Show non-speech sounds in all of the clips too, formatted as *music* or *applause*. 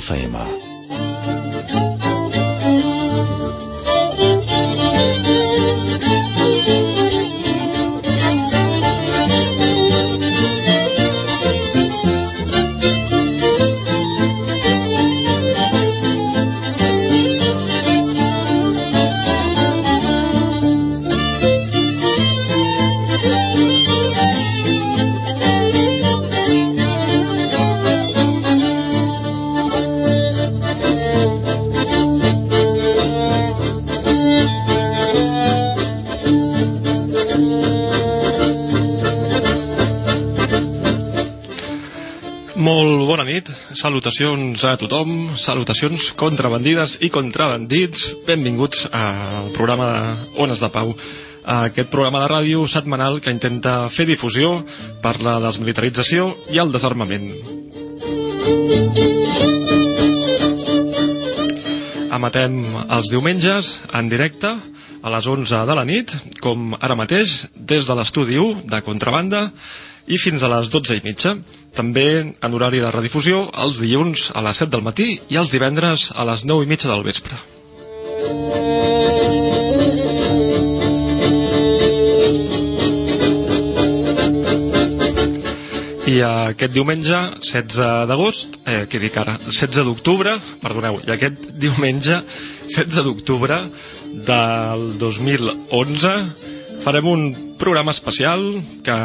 FEMA salutacions a tothom, salutacions contrabandides i contrabandits, benvinguts al programa Ones de Pau, aquest programa de ràdio setmanal que intenta fer difusió per la desmilitarització i el desarmament. Emetem els diumenges en directe a les 11 de la nit, com ara mateix, des de l'estudi 1 de Contrabanda, i fins a les 12 i mitja. També en horari de redifusió els dilluns a les 7 del matí i els divendres a les 9 i mitja del vespre. I aquest diumenge, 16 d'agost, eh, què dic ara? 16 d'octubre, perdoneu, i aquest diumenge, 16 d'octubre del 2011, farem un programa especial que,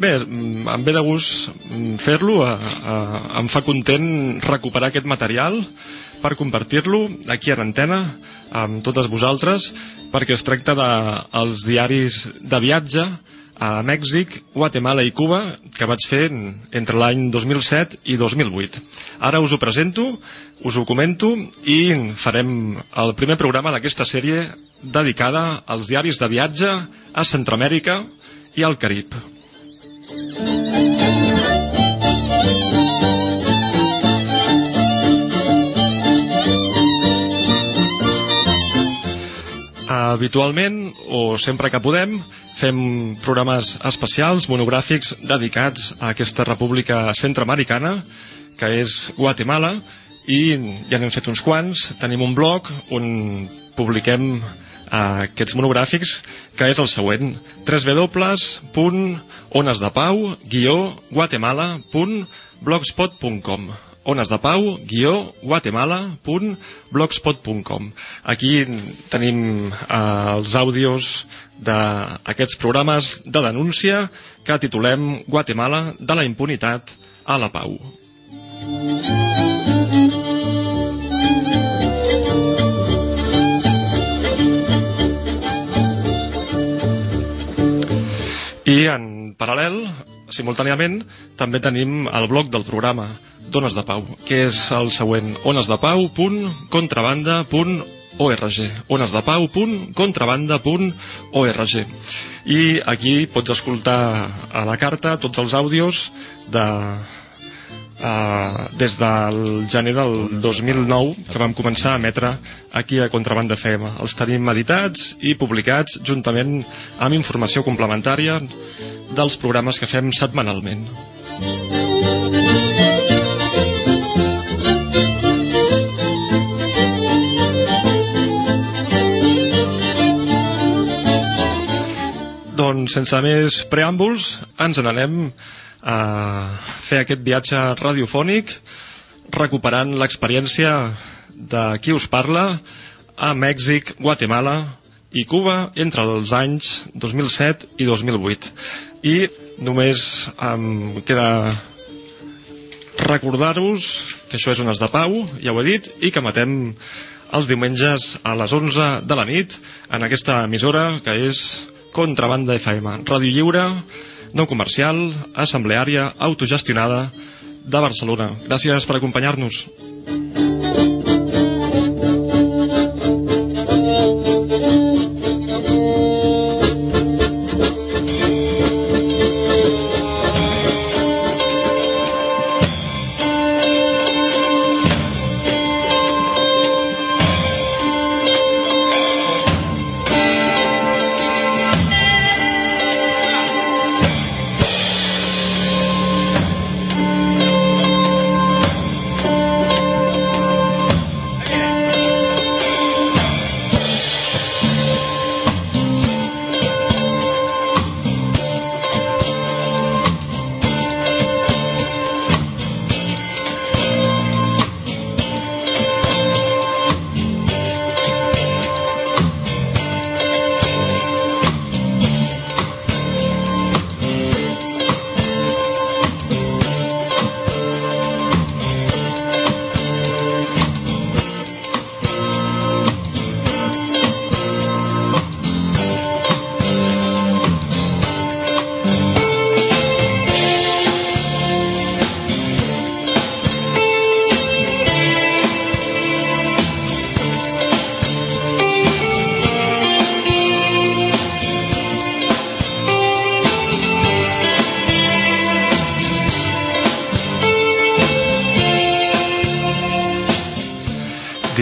bé, em ve de gust fer-lo, em fa content recuperar aquest material per compartir-lo aquí en antena amb totes vosaltres, perquè es tracta dels de, diaris de viatge a Mèxic, Guatemala i Cuba que vaig fer entre l'any 2007 i 2008. Ara us ho presento, us ho comento i farem el primer programa d'aquesta sèrie dedicada als diaris de viatge a Centroamèrica i al Carib. Habitualment, o sempre que podem, fem programes especials, monogràfics, dedicats a aquesta república centroamericana, que és Guatemala, i ja n'hem fet uns quants. Tenim un blog on publiquem aquests monogràfics, que és el següent, www.onesdepau-guatemala.blogspot.com onesdepau-guatemala.blogspot.com Aquí tenim eh, els àudios d'aquests programes de denúncia que titulem Guatemala de la impunitat a la pau. I en paral·lel, simultàniament, també tenim el blog del programa d'Ones de Pau, que és el següent. Onesdepau.contrabanda.org onesdepau.contrabanda.org i aquí pots escoltar a la carta tots els àudios de, uh, des del gener del 2009 que vam començar a emetre aquí a Contrabanda FM. Els tenim editats i publicats juntament amb informació complementària dels programes que fem setmanalment. Doncs sense més preàmbuls ens n'anem a fer aquest viatge radiofònic recuperant l'experiència de qui us parla a Mèxic, Guatemala i Cuba entre els anys 2007 i 2008 i només em queda recordar-vos que això és Ones de Pau, ja ho he dit, i que matem els diumenges a les 11 de la nit en aquesta emissora que és Contrabanda FM, ràdio lliure, no comercial, assembleària, autogestionada de Barcelona. Gràcies per acompanyar-nos.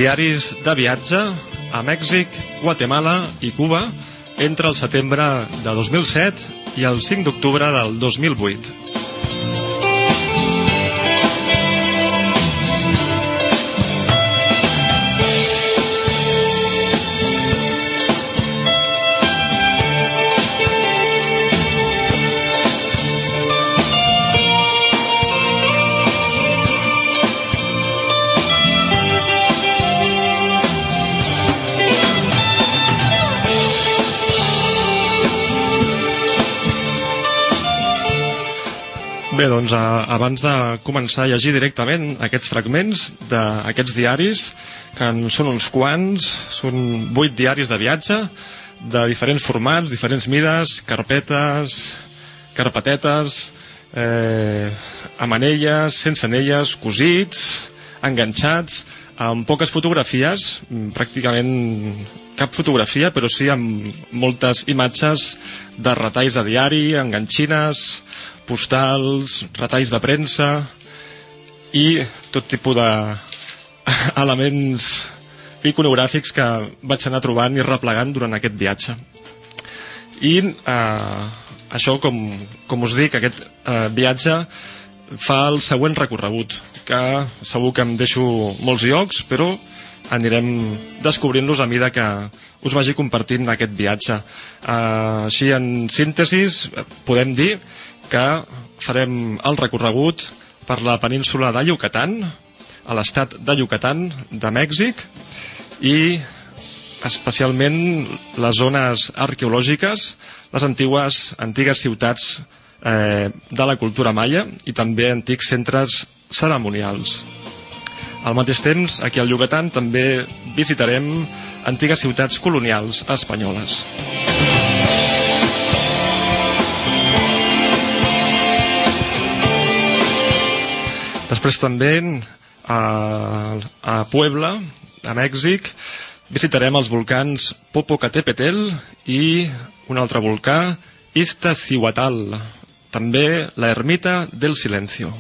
Diaris de viatge a Mèxic, Guatemala i Cuba entre el setembre de 2007 i el 5 d'octubre del 2008. Bé, doncs a, abans de començar a llegir directament aquests fragments d'aquests diaris, que en són uns quants, són vuit diaris de viatge, de diferents formats, diferents mides, carpetes, carpetetes, eh, amb anelles, sense anelles, cosits, enganxats, amb poques fotografies, pràcticament cap fotografia, però sí amb moltes imatges de retalls de diari, enganxines, postals, retalls de premsa i tot tipus d'elements *laughs* iconogràfics que vaig anar trobant i replegant durant aquest viatge. I eh, això, com, com us dic, aquest eh, viatge fa el següent recorregut, que segur que em deixo molts llocs, però anirem descobrint-los a mida que us vagi compartint aquest viatge. Uh, així, en síntesis, podem dir que farem el recorregut per la península de Yucatán, a l'estat de Yucatán, de Mèxic, i especialment les zones arqueològiques, les antigues, antigues ciutats eh, de la cultura maia i també antics centres cerimonials. Al mateix temps, aquí al Yucatán també visitarem antigues ciutats colonials espanyoles. Després també a, a Puebla, a Mèxic, visitarem els volcans Popocatépetl i un altre volcà, Iztaccíhuatl, també la ermita del Silencio.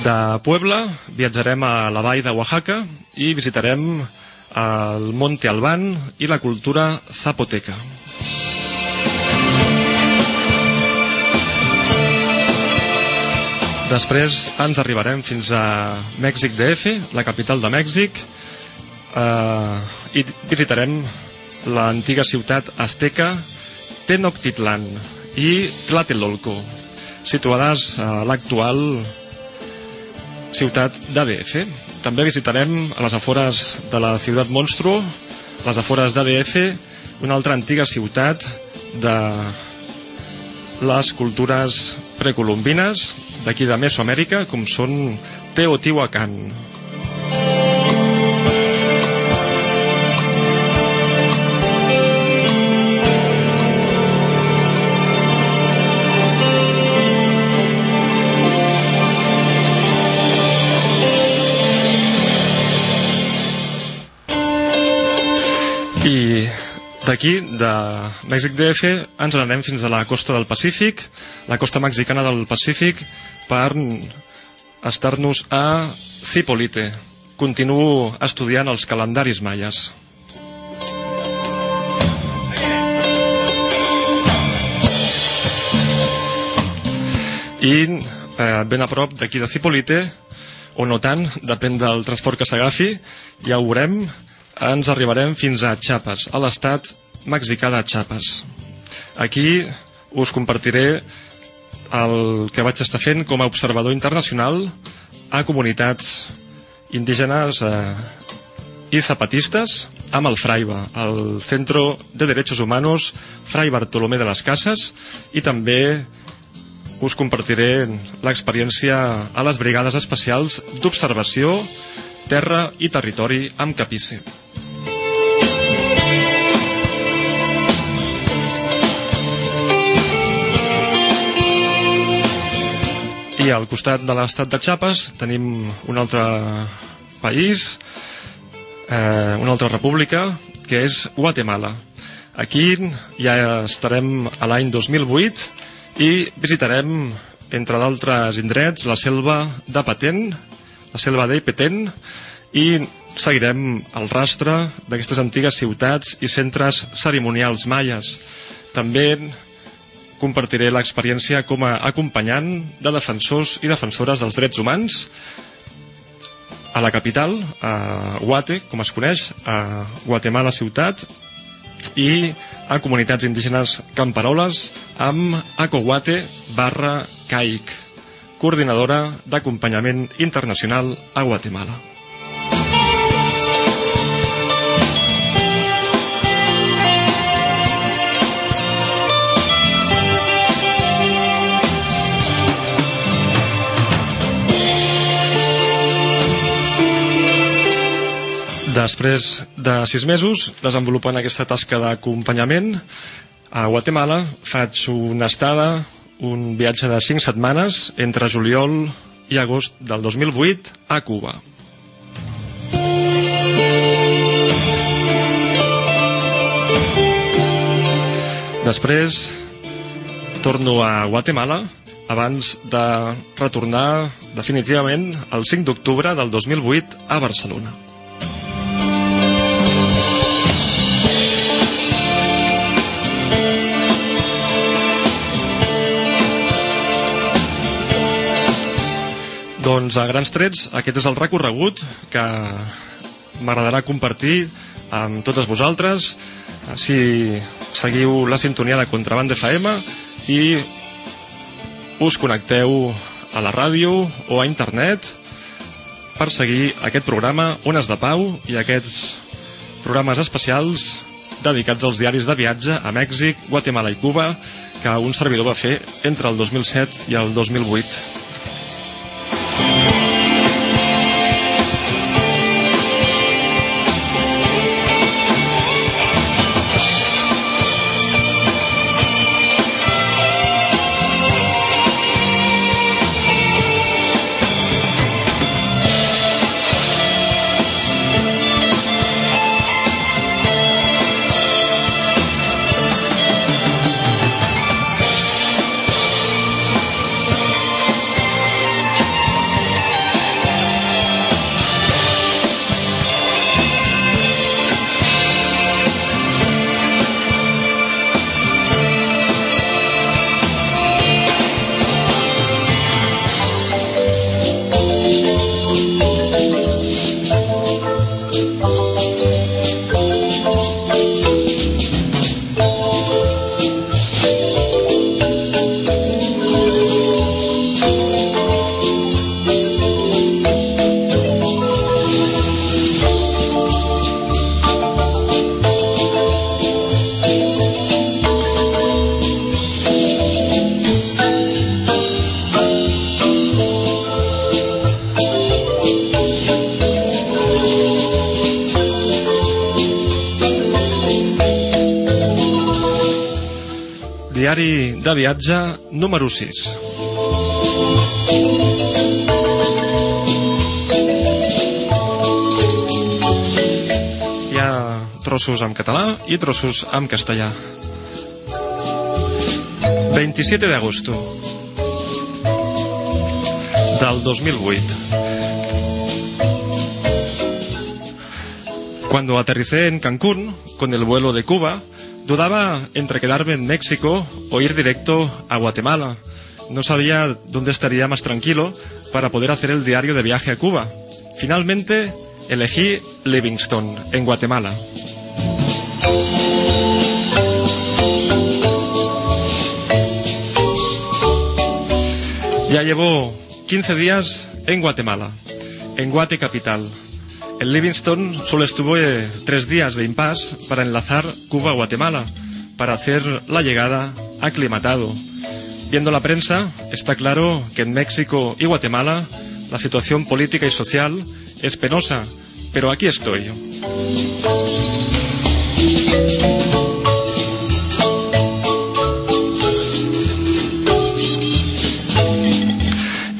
De Puebla viatjarem a la vall de Oaxaca i visitarem el Monte Albán i la cultura zapoteca. Després ens arribarem fins a Mèxic DF, la capital de Mèxic, eh, i visitarem l'antiga ciutat azteca Tenochtitlan i Tlatelolco, situades a l'actual ciutat d'ADF. També visitarem a les afores de la ciutat Monstruo, les afores d'ADF, una altra antiga ciutat de les cultures precolombines d'aquí de Mesoamèrica, com són Teotihuacan. I d'aquí, de Mèxic DF, ens anem fins a la costa del Pacífic, la costa mexicana del Pacífic, per estar-nos a Cipolite. Continuo estudiant els calendaris maies. I eh, ben a prop d'aquí de Cipolite, o no tant, depèn del transport que s'agafi, ja ho veurem, ens arribarem fins a Chiapas, a l'estat mexicà de Chiapas. Aquí us compartiré el que vaig estar fent com a observador internacional a comunitats indígenes eh, i zapatistes amb el Fraiba, el Centro de Derechos Humanos Fray Bartolomé de les Cases i també us compartiré l'experiència a les brigades especials d'observació terra i territori amb Capice. I al costat de l'estat de Chiapas tenim un altre país, eh, una altra república, que és Guatemala. Aquí ja estarem a l'any 2008 i visitarem, entre d'altres indrets, la selva de Patent, la selva d'Eipeten, i seguirem el rastre d'aquestes antigues ciutats i centres cerimonials maies. També compartiré l'experiència com a acompanyant de defensors i defensores dels drets humans a la capital, a Guate, com es coneix, a Guatemala ciutat, i a comunitats indígenes camperoles amb Acoguate barra CAIC, coordinadora d'acompanyament internacional a Guatemala. Després de sis mesos desenvolupant aquesta tasca d'acompanyament a Guatemala faig una estada, un viatge de cinc setmanes entre juliol i agost del 2008 a Cuba. Després torno a Guatemala abans de retornar definitivament el 5 d'octubre del 2008 a Barcelona. Doncs a grans trets, aquest és el recorregut que m'agradarà compartir amb totes vosaltres si seguiu la sintonia de Contraband FM i us connecteu a la ràdio o a internet per seguir aquest programa Ones de Pau i aquests programes especials dedicats als diaris de viatge a Mèxic, Guatemala i Cuba que un servidor va fer entre el 2007 i el 2008. De viatge número 6. Hi ha trossos en català i trossos en castellà. 27 de agosto del 2008. Cuando aterricé en Cancún con el vuelo de Cuba, Dudaba entre quedarme en México o ir directo a Guatemala. No sabía dónde estaría más tranquilo para poder hacer el diario de viaje a Cuba. Finalmente elegí Livingston, en Guatemala. Ya llevo 15 días en Guatemala, en Guate Capital. En Livingston solo estuve tres días de impasse para enlazar Cuba-Guatemala, para hacer la llegada aclimatado. Viendo la prensa, está claro que en México y Guatemala la situación política y social es penosa, pero aquí estoy.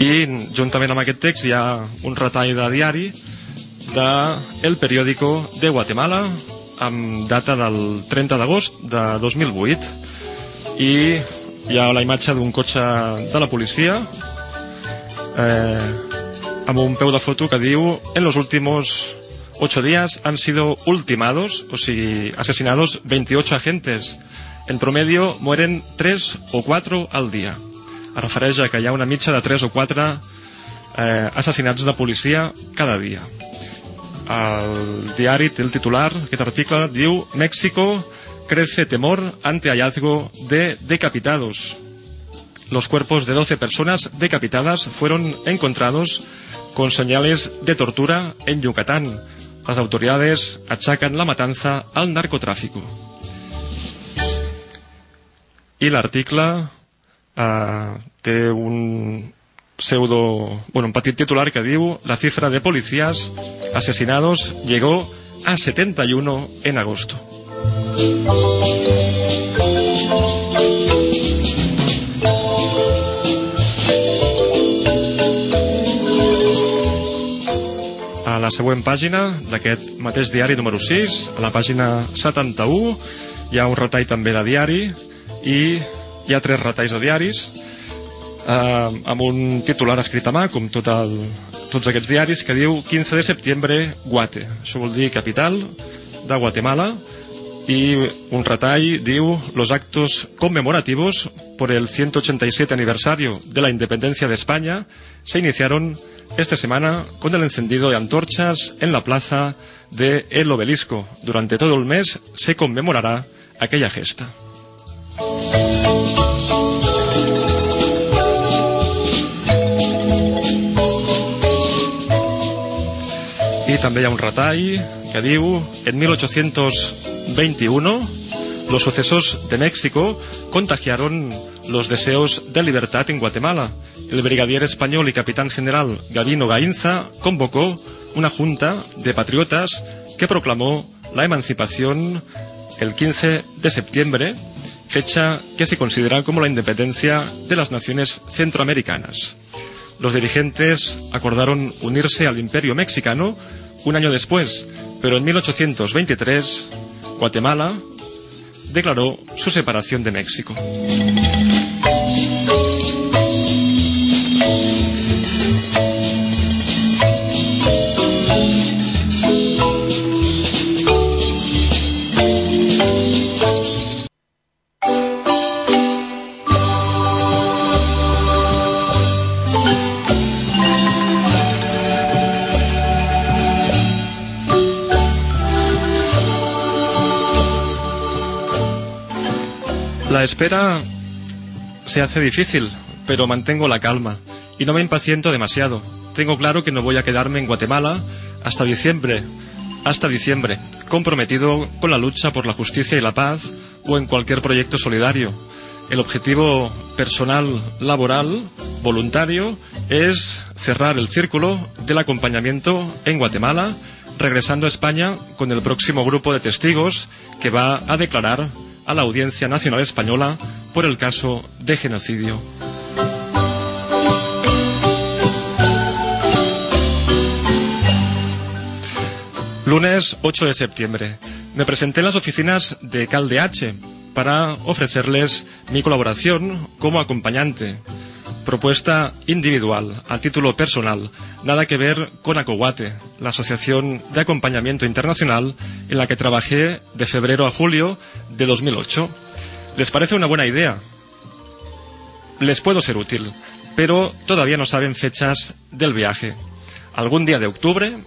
I juntament amb aquest text hi ha un retall de diari de El Periódico de Guatemala amb data del 30 d'agost de 2008 i hi ha la imatge d'un cotxe de la policia eh, amb un peu de foto que diu en los últimos ocho días han sido ultimados, o sigui, asesinados 28 agentes. En promedio mueren 3 o 4 al dia. Es refereix a que hi ha una mitja de 3 o 4 eh, assassinats de policia cada dia. El diari té el titular, aquest article, diu México crece temor ante hallazgo de decapitados. Los cuerpos de 12 personas decapitadas fueron encontrados con señales de tortura en Yucatán. Las autoridades achacan la matanza al narcotráfico. I l'article eh, té un pseudo, bueno, un petit titular que diu la cifra de policías asesinados llegó a 71 en agosto. A la següent pàgina d'aquest mateix diari número 6, a la pàgina 71, hi ha un retall també de diari i hi ha tres retalls de diaris eh, un titular escrit a mà, com tot el, tots que diu 15 de setembre, Guate. Això vol capital de Guatemala y un retall diu los actos conmemorativos por el 187 aniversario de la independencia de España se iniciaron esta semana con el encendido de antorchas en la plaza de El Obelisco. Durante todo el mes se conmemorará aquella gesta. També hi un retall que diu en 1821 los sucesos de México contagiaron los deseos de libertad en Guatemala. El brigadier español y capitán general Gavino Gainza convocó una junta de patriotas que proclamó la emancipación el 15 de septiembre, fecha que se considera como la independencia de las naciones centroamericanas. Los dirigentes acordaron unirse al imperio mexicano un año después, pero en 1823 Guatemala declaró su separación de México. Espera se hace difícil, pero mantengo la calma y no me impaciento demasiado. Tengo claro que no voy a quedarme en Guatemala hasta diciembre, hasta diciembre, comprometido con la lucha por la justicia y la paz o en cualquier proyecto solidario. El objetivo personal, laboral, voluntario, es cerrar el círculo del acompañamiento en Guatemala, regresando a España con el próximo grupo de testigos que va a declarar a la Audiencia Nacional Española por el caso de genocidio. Lunes 8 de septiembre. Me presenté en las oficinas de CalDH para ofrecerles mi colaboración como acompañante. Propuesta individual, a título personal, nada que ver con ACOWATE, la Asociación de Acompañamiento Internacional en la que trabajé de febrero a julio de 2008. ¿Les parece una buena idea? Les puedo ser útil, pero todavía no saben fechas del viaje. ¿Algún día de octubre?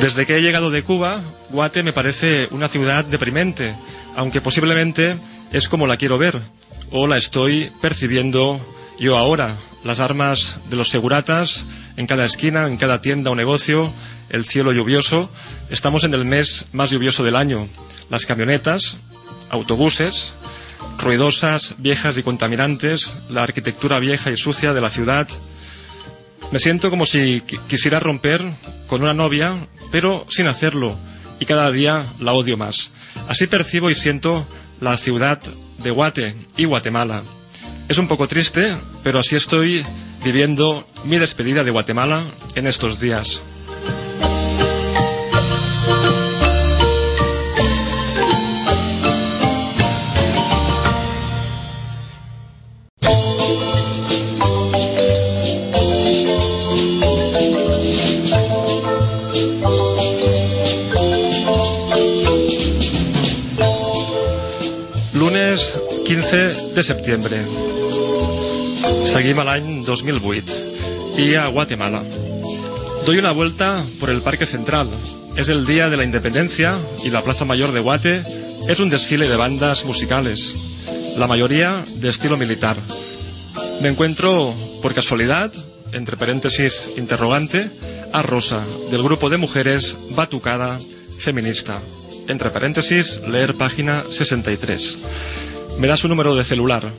Desde que he llegado de Cuba, Guate me parece una ciudad deprimente, aunque posiblemente es como la quiero ver, o la estoy percibiendo yo ahora. Las armas de los seguratas en cada esquina, en cada tienda o negocio, el cielo lluvioso. Estamos en el mes más lluvioso del año. Las camionetas, autobuses, ruidosas, viejas y contaminantes, la arquitectura vieja y sucia de la ciudad. Me siento como si quisiera romper con una novia, pero sin hacerlo, y cada día la odio más. Así percibo y siento la ciudad de Guate y Guatemala. Es un poco triste, pero así estoy viviendo mi despedida de Guatemala en estos días. De septiembre. Seguim a l'any 2008 y a Guatemala. Doy una vuelta por el Parque Central. Es el día de la independencia y la Plaza Mayor de Guate es un desfile de bandas musicales, la mayoría de estilo militar. Me encuentro, por casualidad, entre paréntesis interrogante, a Rosa, del grupo de mujeres Batucada Feminista. Entre paréntesis, leer página 63. Me da su número de celular,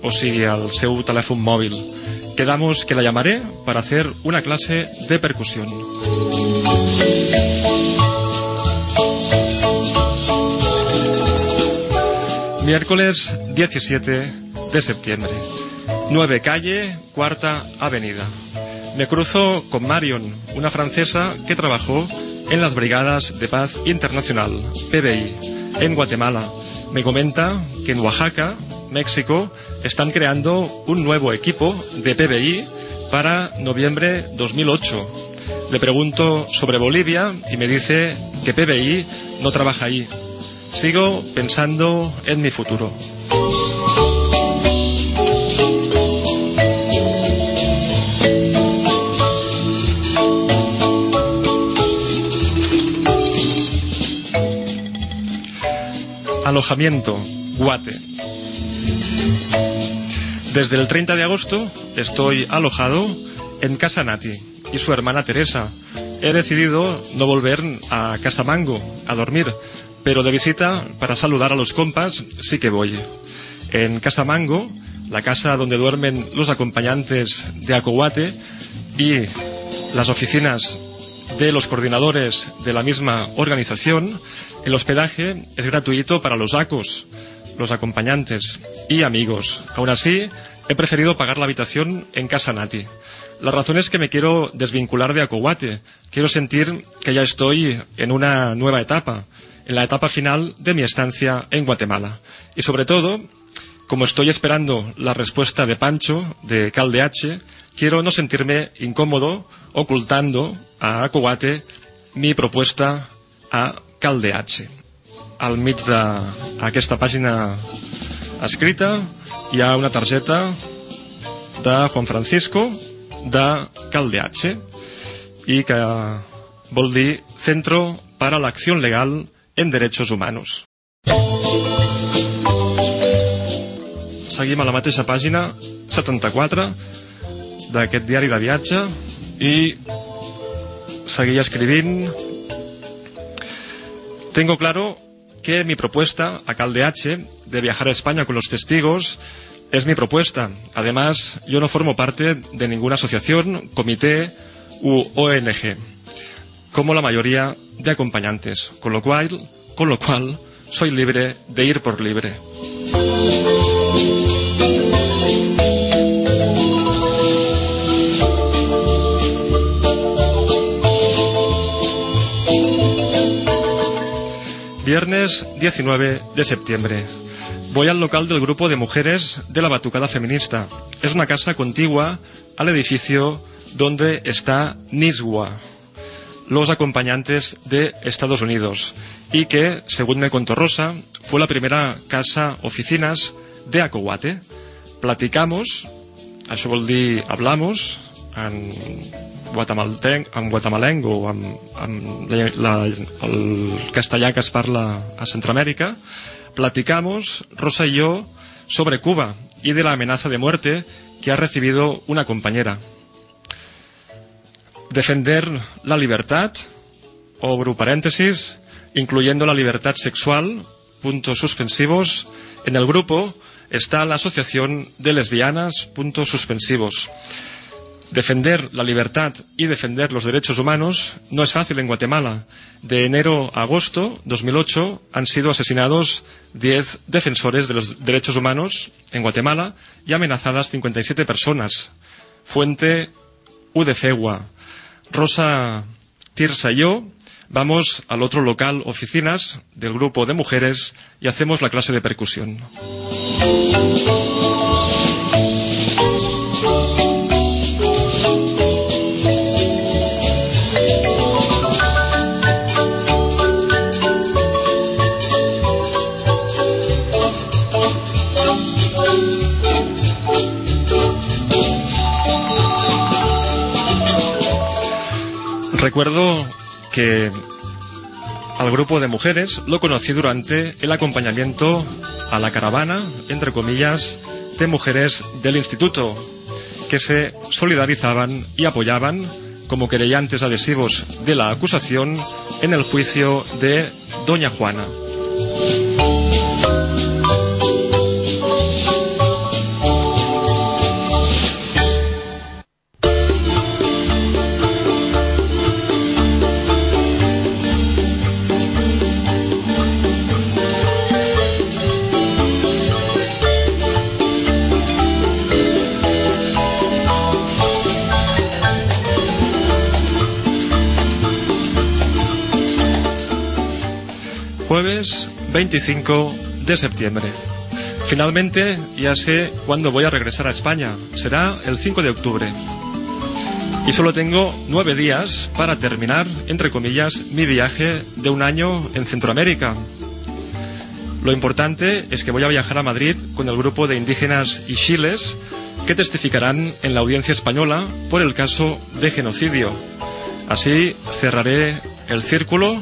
o sigui, al seu telèfon mòvil. Quedamos que la llamaré para hacer una clase de percusión. Miércoles 17 de septiembre. 9 calle, cuarta avenida. Me cruzo con Marion, una francesa que trabajó en las Brigadas de Paz Internacional, PBI, en Guatemala. Me comenta que en Oaxaca, México, están creando un nuevo equipo de PBI para noviembre 2008. Le pregunto sobre Bolivia y me dice que PBI no trabaja ahí. Sigo pensando en mi futuro. Alojamiento, Guate. Desde el 30 de agosto estoy alojado en Casa Nati y su hermana Teresa. He decidido no volver a Casa Mango a dormir, pero de visita para saludar a los compas sí que voy. En Casa Mango, la casa donde duermen los acompañantes de Acoguate y las oficinas de los coordinadores de la misma organización, el hospedaje es gratuito para los ACOS, los acompañantes y amigos. Aún así, he preferido pagar la habitación en Casa Nati. La razón es que me quiero desvincular de Acoguate. Quiero sentir que ya estoy en una nueva etapa, en la etapa final de mi estancia en Guatemala. Y sobre todo, como estoy esperando la respuesta de Pancho, de Caldeache, quiero no sentirme incómodo ocultando a Acoguate mi propuesta a Caldeache. Al mig d'aquesta pàgina escrita hi ha una targeta de Juan Francisco de Caldeache i que vol dir Centro para la Acción Legal en Derechos Humanos. Seguim a la mateixa pàgina 74 d'aquest diari de viatge i seguir escrivint Tengo claro que mi propuesta a Caldeache de viajar a España con los testigos es mi propuesta. Además, yo no formo parte de ninguna asociación, comité u ONG, como la mayoría de acompañantes, con lo cual, con lo cual soy libre de ir por libre. Viernes 19 de septiembre. Voy al local del grupo de mujeres de la Batucada Feminista. Es una casa contigua al edificio donde está Niswa, los acompañantes de Estados Unidos, y que, según me contó Rosa, fue la primera casa oficinas de Acoguate. Platicamos, això vol dir hablamos, guatemaltenc, en guatemalenc o amb, amb la, la, el castellà que es parla a Centroamèrica, platicamos, Rosa y yo, sobre Cuba y de la amenaza de muerte que ha recibido una compañera. Defender la libertad, obro paréntesis, incluyendo la libertad sexual, puntos suspensivos, en el grupo está la Asociación de Lesbianas, puntos suspensivos. Defender la libertad y defender los derechos humanos no es fácil en Guatemala. De enero a agosto 2008 han sido asesinados 10 defensores de los derechos humanos en Guatemala y amenazadas 57 personas. Fuente UDFEGUA. Rosa Tirsa y yo vamos al otro local oficinas del grupo de mujeres y hacemos la clase de percusión. Recuerdo que al grupo de mujeres lo conocí durante el acompañamiento a la caravana, entre comillas, de mujeres del instituto, que se solidarizaban y apoyaban como querellantes adhesivos de la acusación en el juicio de Doña Juana. 25 de septiembre. Finalmente ya sé cuándo voy a regresar a España. Será el 5 de octubre. Y solo tengo nueve días para terminar, entre comillas, mi viaje de un año en Centroamérica. Lo importante es que voy a viajar a Madrid con el grupo de indígenas y chiles que testificarán en la audiencia española por el caso de genocidio. Así cerraré el círculo,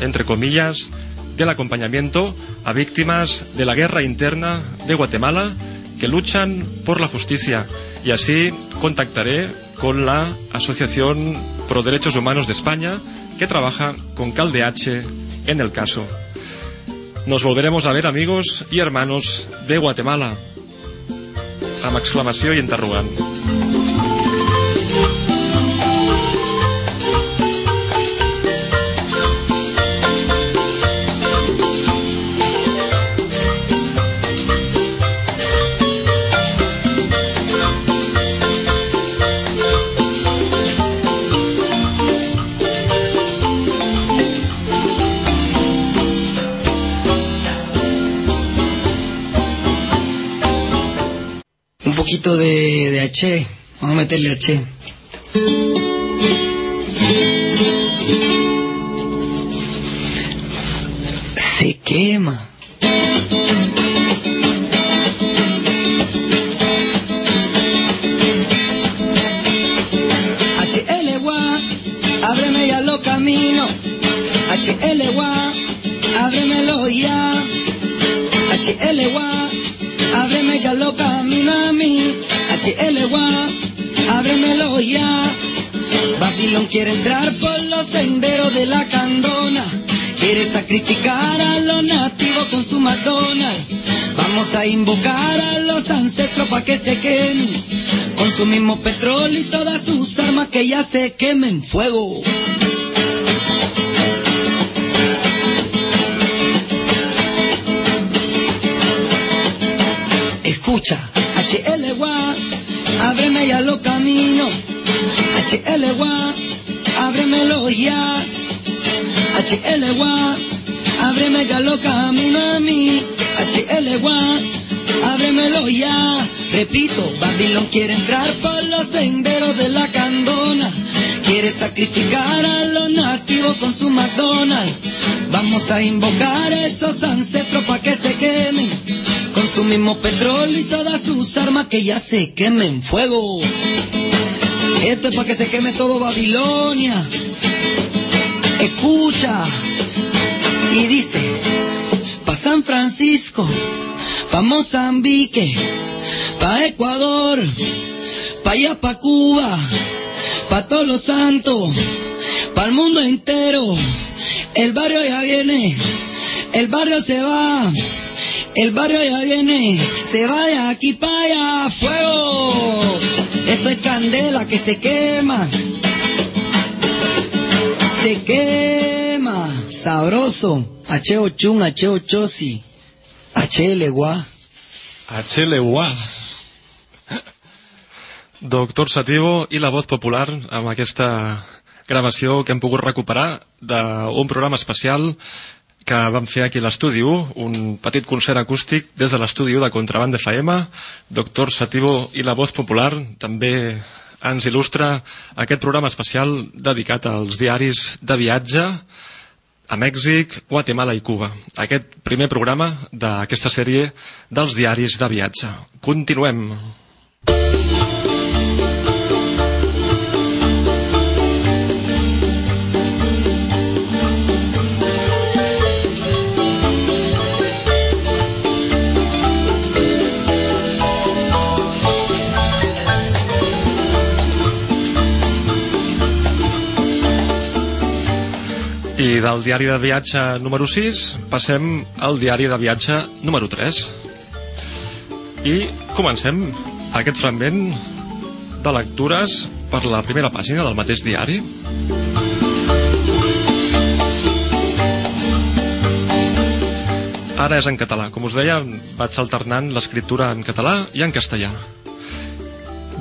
entre comillas, del acompañamiento a víctimas de la guerra interna de Guatemala que luchan por la justicia y así contactaré con la Asociación Pro Derechos Humanos de España que trabaja con Caldeache en el caso. Nos volveremos a ver amigos y hermanos de Guatemala. Amb exclamació i interrogant. Poquito de, de H. Vamos a meterle H. Se quema. HL Gua, ábreme ya los caminos. HL Gua, ábremelo ya. HL HL Gua, ábremelo ya. Babilón quiere entrar por los senderos de la candona. Quiere sacrificar a los nativos con su McDonald's. Vamos a invocar a los ancestros para que se quemen. Con su mismo petróleo y todas sus armas que ya se quemen. Fuego. Escucha, HL Gua, ábreme ya los caminos. HL Gua, ábremelo ya. HL Gua, ábreme ya los caminos a mí. HL Gua, ábremelo ya. Repito, Babilón quiere entrar por los senderos de la candona. Quiere sacrificar a los nativos con su McDonald's. Vamos a invocar esos ancestros para que se quemen. Su mismo petróleo y todas sus armas que ya se quemen. Fuego. Esto es para que se queme todo Babilonia. Escucha. Y dice, pa' San Francisco, pa' Mozambique, pa' Ecuador, pa' allá pa' Cuba, pa' todos los santos, pa' el mundo entero. El barrio ya viene, el barrio se va, el barrio ya viene, se va de aquí para allá, fuego. Esto es candela que se quema, se quema, sabroso. H chun, H chosi, H legua. HLUA. Doctor Sativo i la voz popular amb aquesta gravació que hem pogut recuperar d'un programa especial que vam fer aquí a l'estudi 1, un petit concert acústic des de l'estudi 1 de Contraband FM. Doctor Sativo i la voz popular també ens il·lustra aquest programa especial dedicat als diaris de viatge a Mèxic, Guatemala i Cuba. Aquest primer programa d'aquesta sèrie dels diaris de viatge. Continuem. I del diari de viatge número 6 passem al diari de viatge número 3. I comencem aquest fragment de lectures per la primera pàgina del mateix diari. Ara és en català. Com us deia, vaig alternant l'escriptura en català i en castellà.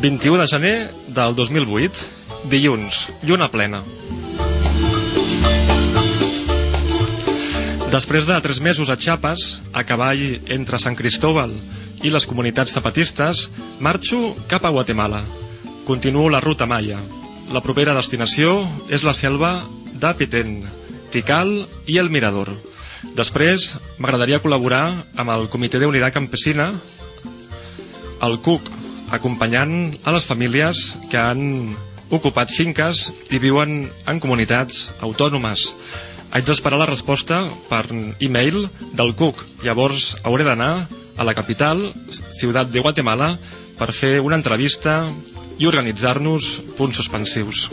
21 de gener del 2008, dilluns, lluna plena. Després de tres mesos a Chiapas, a cavall entre Sant Cristóbal i les comunitats zapatistes, marxo cap a Guatemala. Continuo la ruta Maya. La propera destinació és la selva de Petén, Tikal i el Mirador. Després, m'agradaria col·laborar amb el Comitè de Unitat Campesina, el CUC, acompanyant a les famílies que han ocupat finques i viuen en comunitats autònomes haig d'esperar la resposta per e-mail del CUC. Llavors hauré d'anar a la capital, Ciutat de Guatemala, per fer una entrevista i organitzar-nos punts suspensius.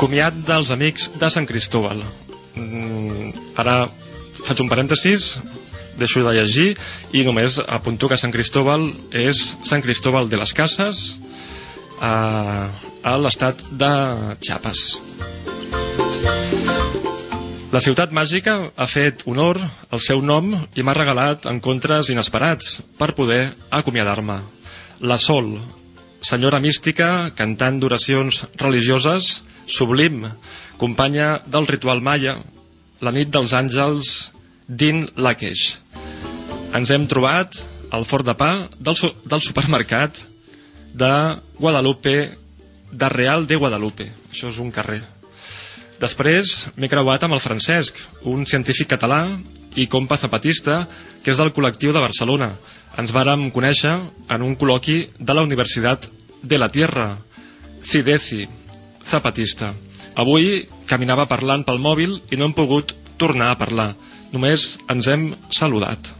Comiat dels amics de Sant Cristóbal. Mm, ara faig un parèntesis deixo de llegir i només apunto que Sant Cristóbal és Sant Cristóbal de les Cases a, a l'estat de Chiapas. La ciutat màgica ha fet honor al seu nom i m'ha regalat encontres inesperats per poder acomiadar-me. La Sol, senyora mística, cantant d'oracions religioses, sublim, companya del ritual maia, la nit dels àngels din Lakesh. Ens hem trobat al Fort de Pa del, del supermercat de Guadalupe, de Real de Guadalupe. Això és un carrer. Després m'he creuat amb el Francesc, un científic català i compa zapatista que és del col·lectiu de Barcelona. Ens vàrem conèixer en un col·loqui de la Universitat de la Tierra, CIDECI, zapatista. Avui caminava parlant pel mòbil i no hem pogut tornar a parlar. Només ens hem saludat.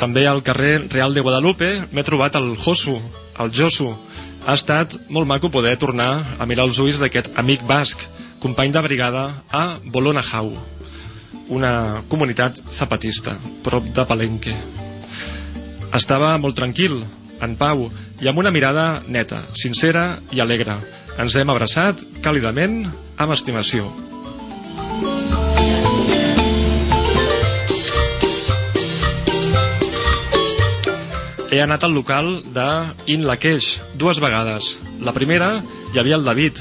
També al carrer Real de Guadalupe m'he trobat el Josu, el Josu. Ha estat molt maco poder tornar a mirar els ulls d'aquest amic basc, company de brigada a Bolonajau, una comunitat zapatista, prop de Palenque. Estava molt tranquil, en pau i amb una mirada neta, sincera i alegre. Ens hem abraçat càlidament amb estimació. he anat al local de In Lakesh dues vegades. La primera hi havia el David,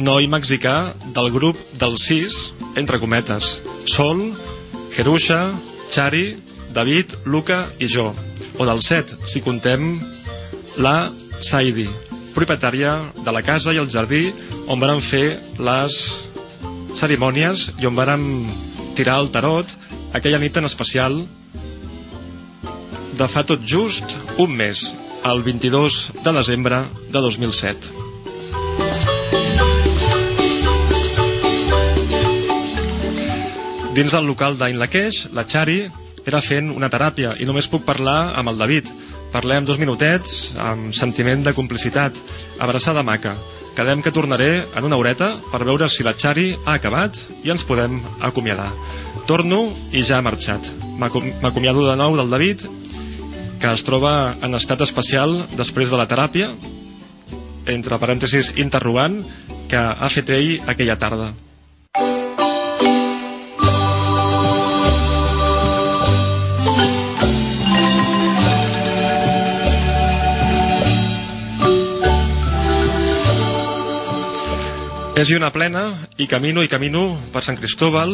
noi mexicà del grup del 6, entre cometes, Sol, Jerusha, Chari, David, Luca i jo. O del 7, si contem la Saidi, propietària de la casa i el jardí on vàrem fer les cerimònies i on vàrem tirar el tarot aquella nit en especial de fa tot just un mes, el 22 de desembre de 2007. Dins del local d'Ain la Chari era fent una teràpia i només puc parlar amb el David. Parlem dos minutets amb sentiment de complicitat, abraçada maca. Quedem que tornaré en una horeta per veure si la Chari ha acabat i ens podem acomiadar. Torno i ja ha marxat. M'acomiado de nou del David que es troba en estat especial després de la teràpia, entre parèntesis interrogant, que ha fet ell aquella tarda. És lluna plena i camino i camino per Sant Cristóbal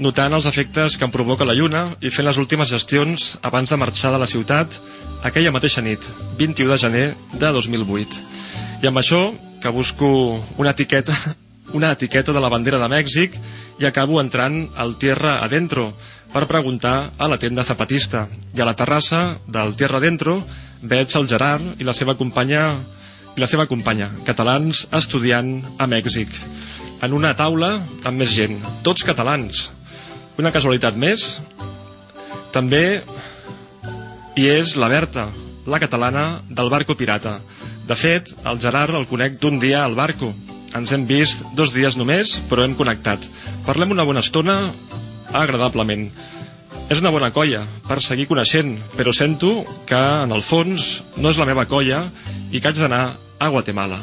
notant els efectes que em provoca la lluna i fent les últimes gestions abans de marxar de la ciutat aquella mateixa nit, 21 de gener de 2008. I amb això, que busco una etiqueta, *laughs* una etiqueta de la bandera de Mèxic i acabo entrant al Tierra Adentro per preguntar a la tenda zapatista. I a la terrassa del Tierra Adentro veig el Gerard i la seva companya i la seva companya, catalans estudiant a Mèxic. en una taula amb més gent, tots catalans. Una casualitat més, també hi és la Berta, la catalana del Barco Pirata. De fet, el Gerard el conec d'un dia al barco. Ens hem vist dos dies només, però hem connectat. Parlem una bona estona agradablement. És una bona colla per seguir coneixent, però sento que, en el fons, no és la meva colla i que haig d'anar a Guatemala.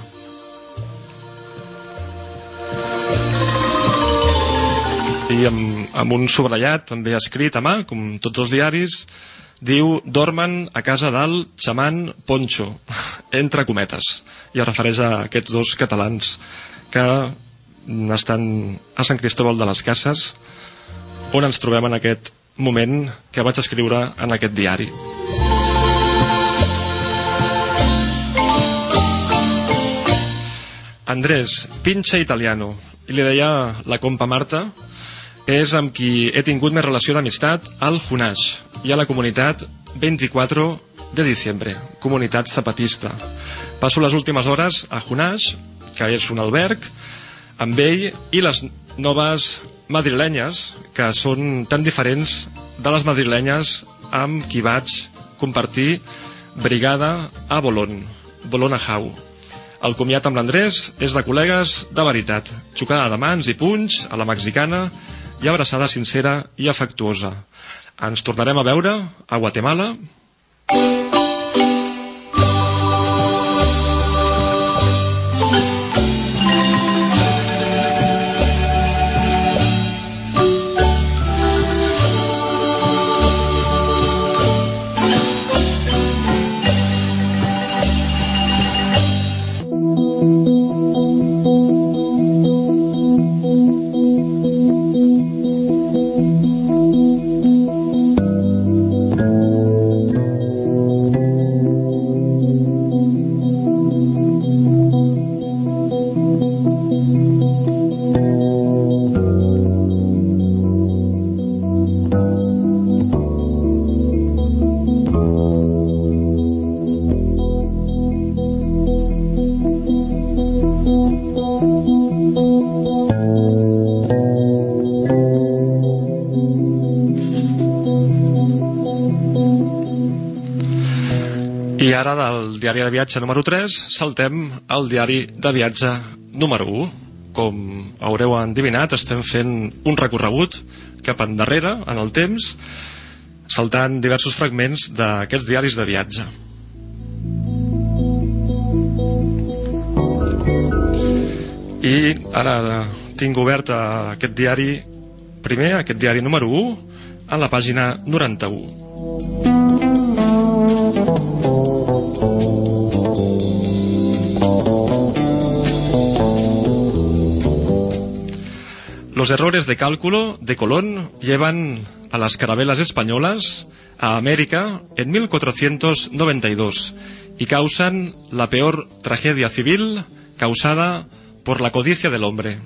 I amb, amb un sobrellat també escrit a mà, com tots els diaris, diu dormen a casa del xaman Poncho, *laughs* entre cometes, i es refereix a aquests dos catalans que estan a Sant Cristóbal de les Cases, on ens trobem en aquest moment que vaig escriure en aquest diari. Andrés, pinche italiano, i li deia la compa Marta, és amb qui he tingut més relació d'amistat al Hunash i a la comunitat 24 de diciembre, comunitat zapatista. Passo les últimes hores a Hunash, que és un alberg, amb ell i les noves madrilenyes, que són tan diferents de les madrilenyes amb qui vaig compartir brigada a Bolon, Bolon a Jau. El comiat amb l'Andrés és de col·legues de veritat, xocada de mans i punys a la mexicana i abraçada sincera i afectuosa. Ens tornarem a veure a Guatemala diari de viatge número 3 saltem al diari de viatge número 1. Com haureu endivinat, estem fent un recorregut cap endarrere, en el temps, saltant diversos fragments d'aquests diaris de viatge. I ara tinc obert aquest diari primer, aquest diari número 1, a la pàgina 91. Los errores de cálculo de Colón llevan a las carabelas españolas a América en 1492 y causan la peor tragedia civil causada por la codicia del hombre.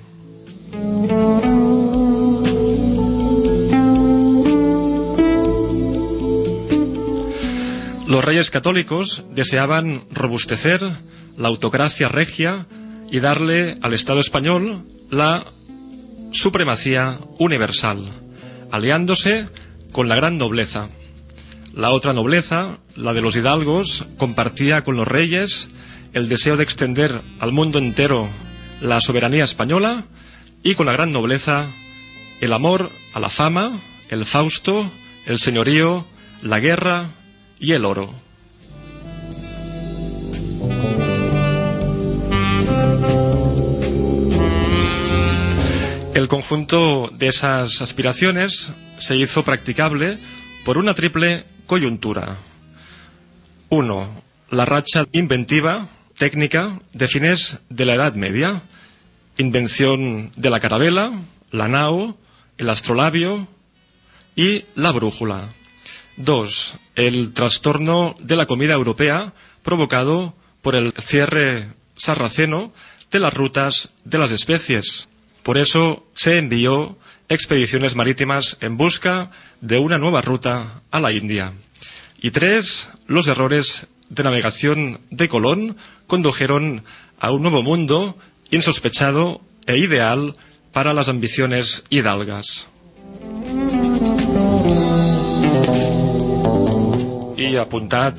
Los reyes católicos deseaban robustecer la autocracia regia y darle al Estado español la supremacía universal, aliándose con la gran nobleza. La otra nobleza, la de los hidalgos, compartía con los reyes el deseo de extender al mundo entero la soberanía española y con la gran nobleza el amor a la fama, el fausto, el señorío, la guerra y el oro. El conjunto de esas aspiraciones se hizo practicable por una triple coyuntura. Uno, la racha inventiva, técnica, de fines de la Edad Media, invención de la carabela, la nao, el astrolabio y la brújula. Dos, el trastorno de la comida europea provocado por el cierre sarraceno de las rutas de las especies. Por eso se envió expediciones marítimas en busca de una nueva ruta a la India. Y tres, los errores de navegación de Colón condujeron a un nuevo mundo insospechado e ideal para las ambiciones hidalgas. I apuntat,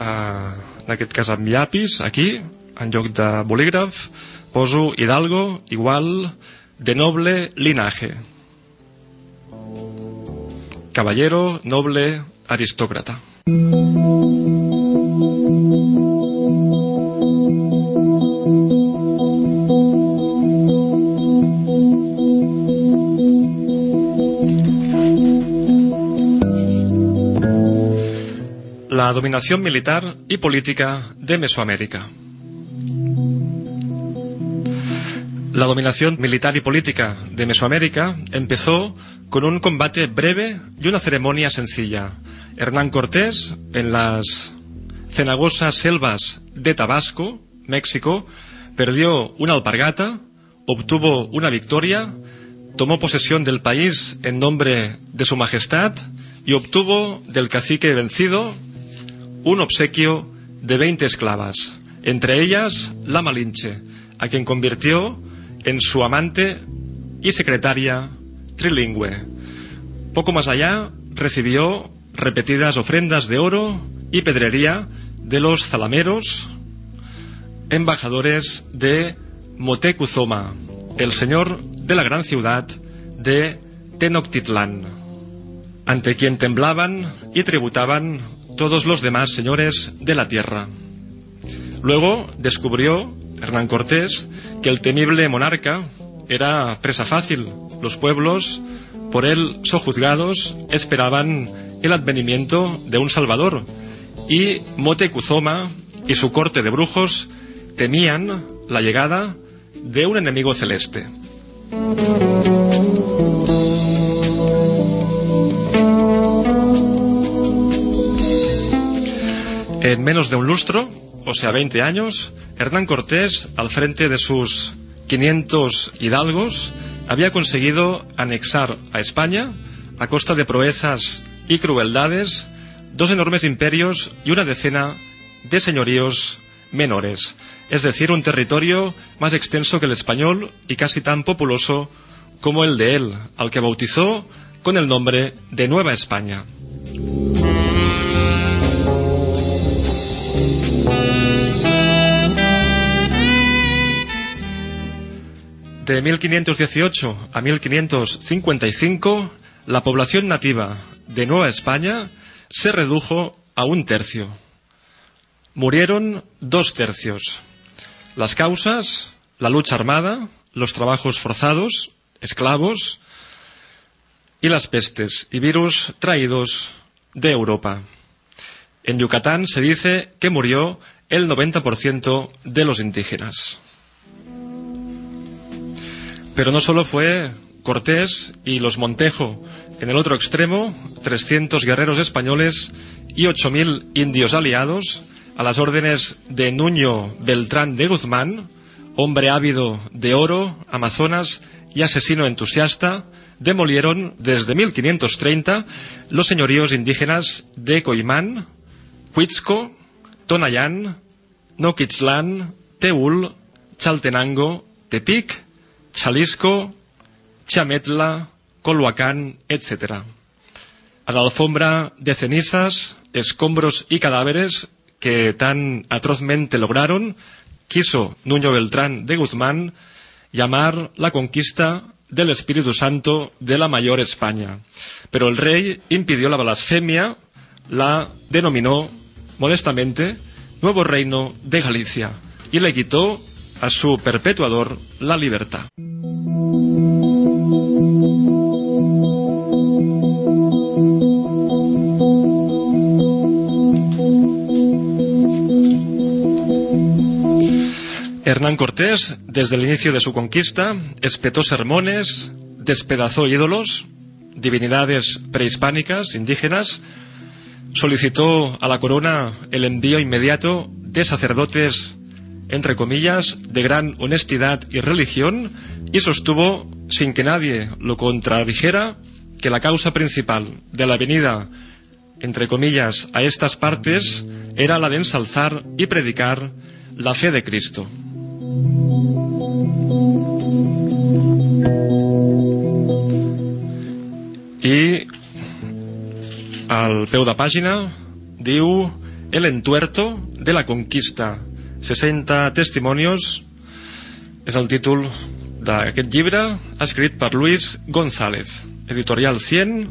eh, en aquest cas amb llapis, aquí, en lloc de bolígraf, poso Hidalgo igual de noble linaje. Caballero, noble, aristócrata. La dominación militar y política de Mesoamérica. La dominación militar y política de Mesoamérica empezó con un combate breve y una ceremonia sencilla. Hernán Cortés, en las cenagosas selvas de Tabasco, México, perdió una alpargata, obtuvo una victoria, tomó posesión del país en nombre de su majestad y obtuvo del cacique vencido un obsequio de 20 esclavas, entre ellas la Malinche, a quien convirtió en su amante y secretaria trilingüe. Poco más allá recibió repetidas ofrendas de oro y pedrería de los zalameros, embajadores de Motecuzoma, el señor de la gran ciudad de Tenochtitlán, ante quien temblaban y tributaban todos los demás señores de la tierra. Luego descubrió Hernán Cortés que el temible monarca era presa fácil. Los pueblos, por él sojuzgados, esperaban el advenimiento de un salvador. Y Motecuzoma y su corte de brujos temían la llegada de un enemigo celeste. En menos de un lustro, o sea, 20 años, Hernán Cortés, al frente de sus 500 hidalgos, había conseguido anexar a España, a costa de proezas y crueldades, dos enormes imperios y una decena de señoríos menores, es decir, un territorio más extenso que el español y casi tan populoso como el de él, al que bautizó con el nombre de Nueva España. De 1518 a 1555, la población nativa de Nueva España se redujo a un tercio. Murieron dos tercios. Las causas, la lucha armada, los trabajos forzados, esclavos y las pestes y virus traídos de Europa. En Yucatán se dice que murió el 90% de los indígenas. Pero no solo fue Cortés y los Montejo. En el otro extremo, 300 guerreros españoles y 8.000 indios aliados, a las órdenes de Nuño Beltrán de Guzmán, hombre ávido de oro, amazonas y asesino entusiasta, demolieron desde 1530 los señoríos indígenas de Coimán, Huitzco, Tonayán, Noquitzlán, Teúl, Chaltenango, Tepic Chalisco, Chametla, Colhuacán, etc. A la alfombra de cenizas, escombros y cadáveres que tan atrozmente lograron, quiso Nuño Beltrán de Guzmán llamar la conquista del Espíritu Santo de la Mayor España. Pero el rey impidió la blasfemia, la denominó modestamente Nuevo Reino de Galicia y le quitó a su perpetuador la libertad. Hernán Cortés, desde el inicio de su conquista, espetó sermones, despedazó ídolos, divinidades prehispánicas, indígenas, solicitó a la corona el envío inmediato de sacerdotes entre comillas, de gran honestidad y religión, y sostuvo, sin que nadie lo contradijera, que la causa principal de la venida, entre comillas, a estas partes era la de ensalzar y predicar la fe de Cristo. I al peu de pàgina diu «El entuerto de la conquista 60 testimonios és el títol d'aquest llibre escrit per Luis González editorial 100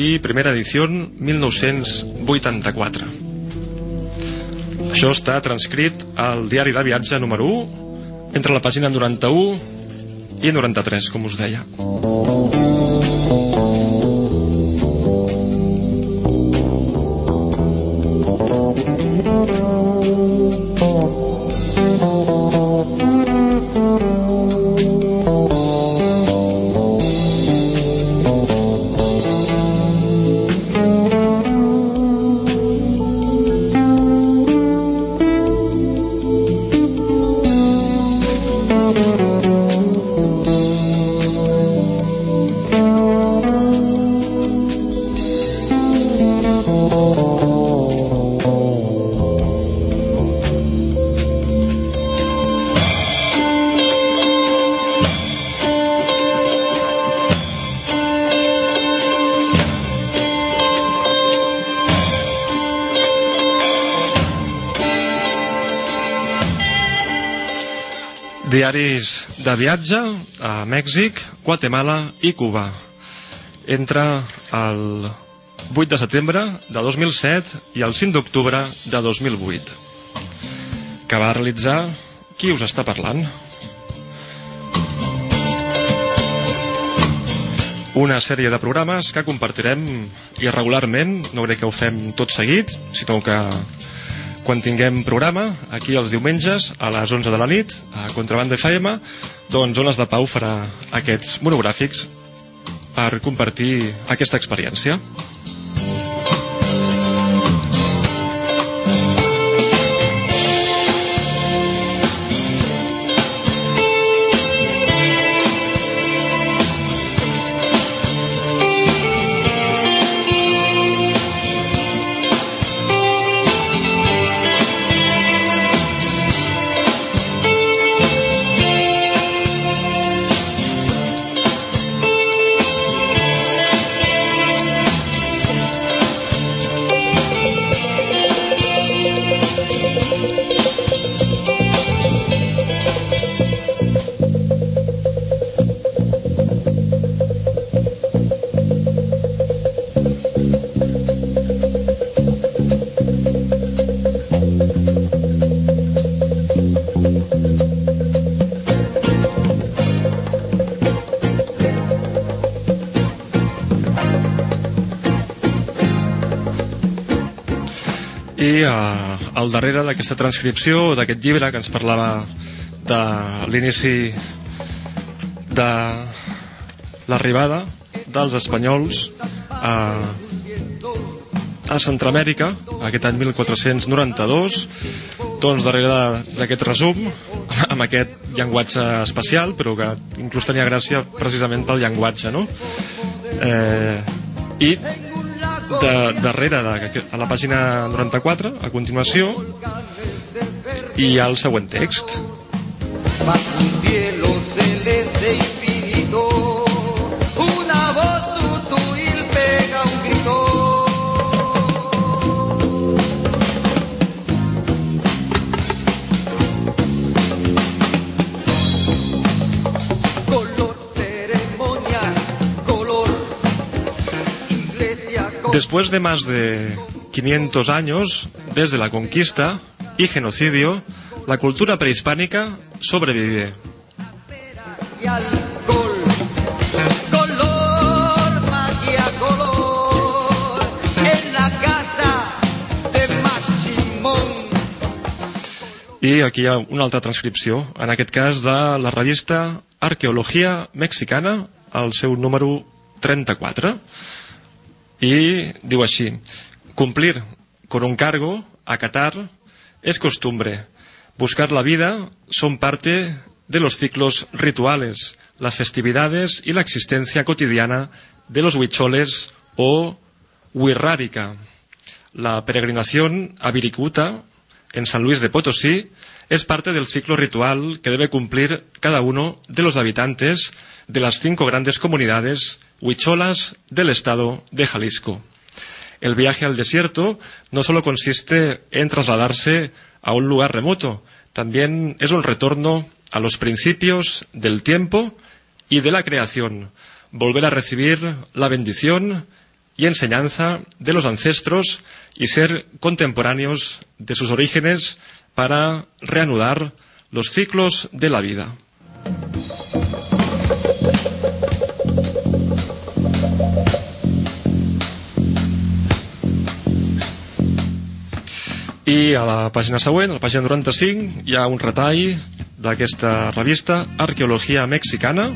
i primera edició 1984 això està transcrit al diari de viatge número 1 entre la pàgina 91 i 93 com us deia diaris de viatge a Mèxic, Guatemala i Cuba. Entre el 8 de setembre de 2007 i el 5 d'octubre de 2008 que va realitzar qui us està parlant? Una sèrie de programes que compartirem irregularment. No crec que ho fem tot seguit sinó que quan tinguem programa, aquí els diumenges, a les 11 de la nit, a Contrabanda FM, doncs Zones de Pau farà aquests monogràfics per compartir aquesta experiència. I eh, al darrere d'aquesta transcripció d'aquest llibre que ens parlava de l'inici de l'arribada dels espanyols a, a Centroamèrica aquest any 1492 doncs darrere d'aquest resum *laughs* amb aquest llenguatge especial però que inclús tenia gràcia precisament pel llenguatge no? eh, i de, darrere de, a la pàgina 94 a continuació hi ha el següent text Después de más de 500 años desde la conquista y genocidio, la cultura prehispánica sobrevive. I aquí hi ha una altra transcripció, en aquest cas de la revista Arqueologia Mexicana, al seu número 34 y digo así, cumplir con un cargo, acatar, es costumbre. Buscar la vida son parte de los ciclos rituales, las festividades y la existencia cotidiana de los huicholes o huirrárica. La peregrinación a Viricuta, en San Luis de Potosí, es parte del ciclo ritual que debe cumplir cada uno de los habitantes de las cinco grandes comunidades huicholas del estado de Jalisco. El viaje al desierto no solo consiste en trasladarse a un lugar remoto, también es un retorno a los principios del tiempo y de la creación, volver a recibir la bendición y enseñanza de los ancestros y ser contemporáneos de sus orígenes para reanudar los ciclos de la vida. I a la pàgina següent, a la pàgina 95, hi ha un retall d'aquesta revista Arqueologia Mexicana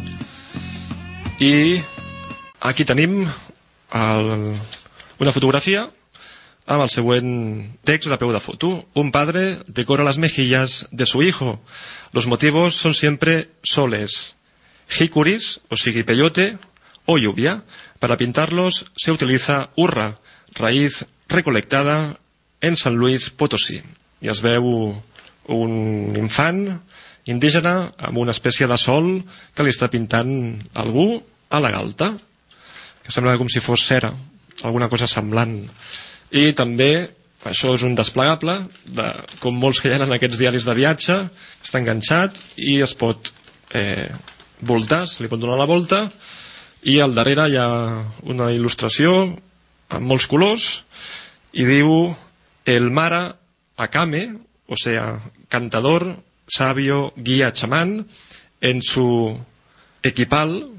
i aquí tenim el, una fotografia amb el següent text de peu de foto. Un padre decora las mejillas de su hijo. Los motivos son siempre soles, jicuris, o sigui peyote, o lluvia. Para pintarlos se utiliza urra, raíz recolectada en Sant Luis Potosí. I es veu un infant indígena amb una espècie de sol que li està pintant algú a la galta, que sembla com si fos cera, alguna cosa semblant. I també, això és un desplegable, de, com molts que hi ha en aquests diaris de viatge, està enganxat i es pot eh, voltar, se li pot donar la volta, i al darrere hi ha una il·lustració amb molts colors i diu el Mara Akame, o sea, cantador, sabio, guía, chamán, en su equipal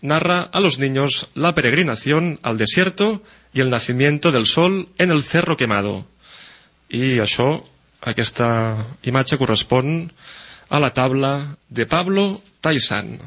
narra a los niños la peregrinación al desierto y el nacimiento del sol en el cerro quemado. I això, aquesta imatge correspon a la tabla de Pablo Taisán.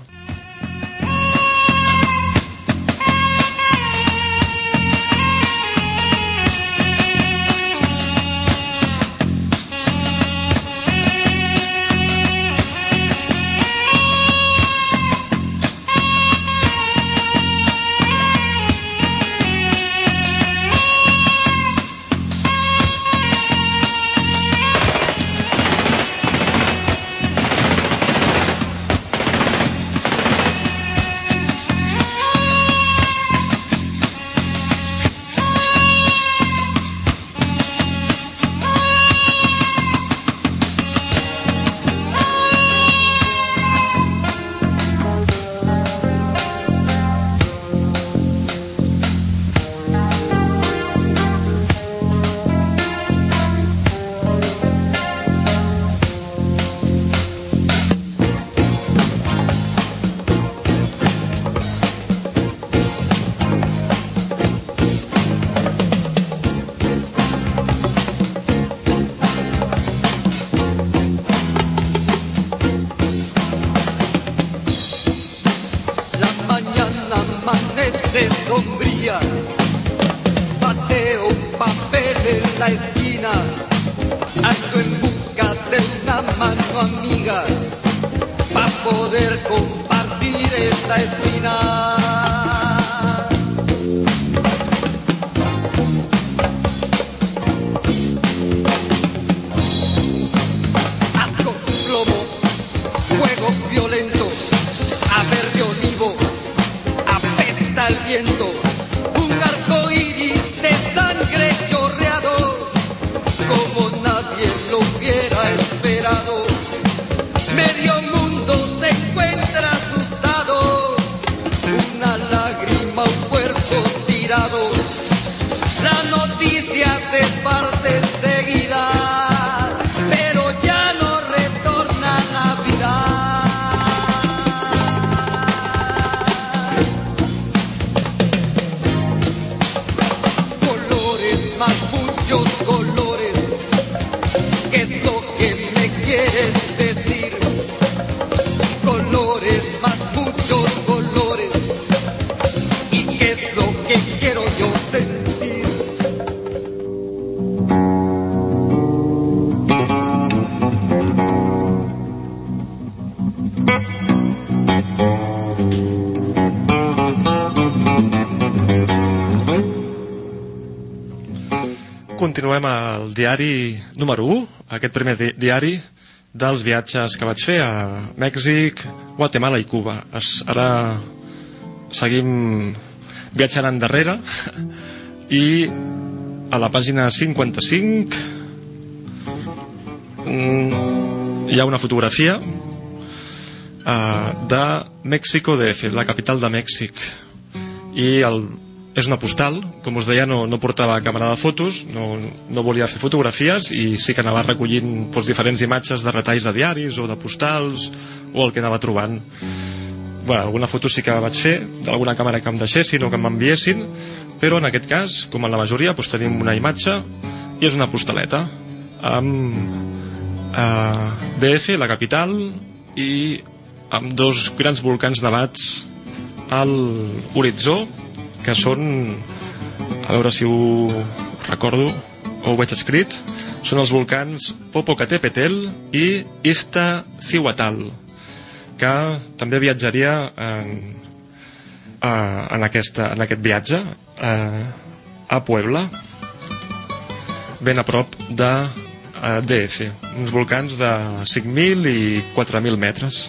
Continuem al diari número 1, aquest primer di diari dels viatges que vaig fer a Mèxic, Guatemala i Cuba. Es, ara seguim viatjant endarrere *laughs* i a la pàgina 55 mm, hi ha una fotografia uh, de México DF, la capital de Mèxic i el, és una postal, com us deia no, no portava càmera de fotos, no, no volia fer fotografies i sí que anava recollint doncs, diferents imatges de retalls de diaris o de postals o el que anava trobant. Bueno, alguna foto sí que vaig fer d'alguna càmera que em deixessin o que m'enviessin però en aquest cas, com en la majoria doncs tenim una imatge i és una postaleta amb eh, DF, la capital i amb dos grans volcans nevats al horitzó que són a veure si ho recordo o ho veig escrit són els volcans Popocatépetl i Iztaccíhuatl que també viatjaria en, uh, en, aquesta, en aquest viatge uh, a Puebla ben a prop de uh, DF uns volcans de 5.000 i 4.000 metres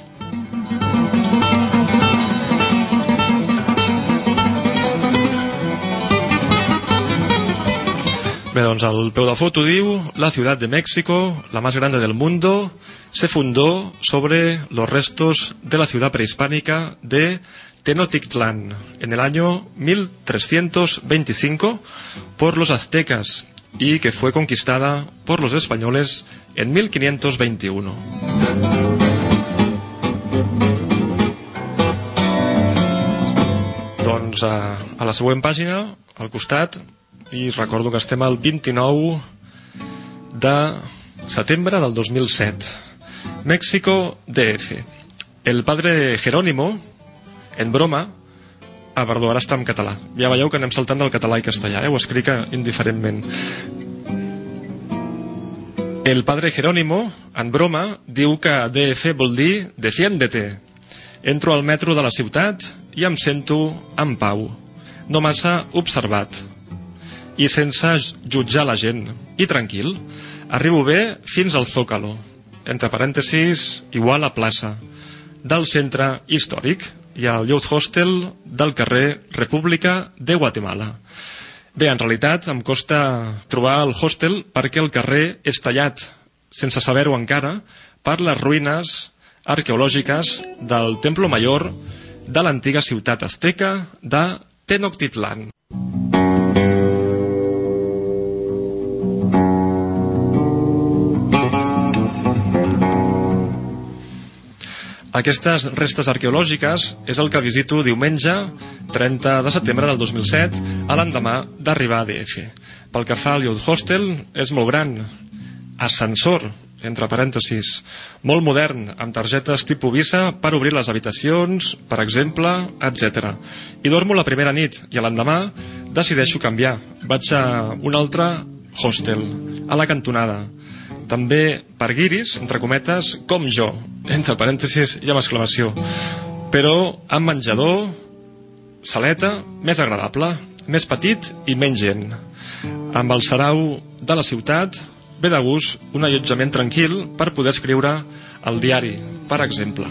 Bé, doncs el peu de La ciutat de México, la más grande del mundo, se fundó sobre los restos de la ciudad prehispánica de Tenochtitlan en el año 1325 por los aztecas y que fue conquistada por los españoles en 1521. Doncs a la següent pàgina, al costat, i recordo que estem al 29 de setembre del 2007 México DF el padre Jerónimo en broma ah, perdó, ara està en català. Ja veieu que anem saltant del català i castellà eh? ho escric indiferentment. El padre Jerónimo en broma diu que DF vol dir defiéndete. Entro al metro de la ciutat i em sento en pau. No massa observat i sense jutjar la gent i tranquil arribo bé fins al Zócalo entre parèntesis igual a plaça del centre històric i al Youth Hostel del carrer República de Guatemala bé, en realitat em costa trobar el hostel perquè el carrer és tallat sense saber-ho encara per les ruïnes arqueològiques del Templo Mayor de l'antiga ciutat azteca de Tenochtitlan. Aquestes restes arqueològiques és el que visito diumenge 30 de setembre del 2007 a l'endemà d'arribar a DF. Pel que fa al Youth Hostel, és molt gran, ascensor, entre parèntesis, molt modern, amb targetes tipus Visa per obrir les habitacions, per exemple, etc. I dormo la primera nit i l'endemà decideixo canviar. Vaig a un altre hostel, a la cantonada també per guiris, entre cometes, com jo, entre parèntesis i amb exclamació, però amb menjador, saleta, més agradable, més petit i menys gent. Amb el sarau de la ciutat, ve de gust un allotjament tranquil per poder escriure el diari, per exemple.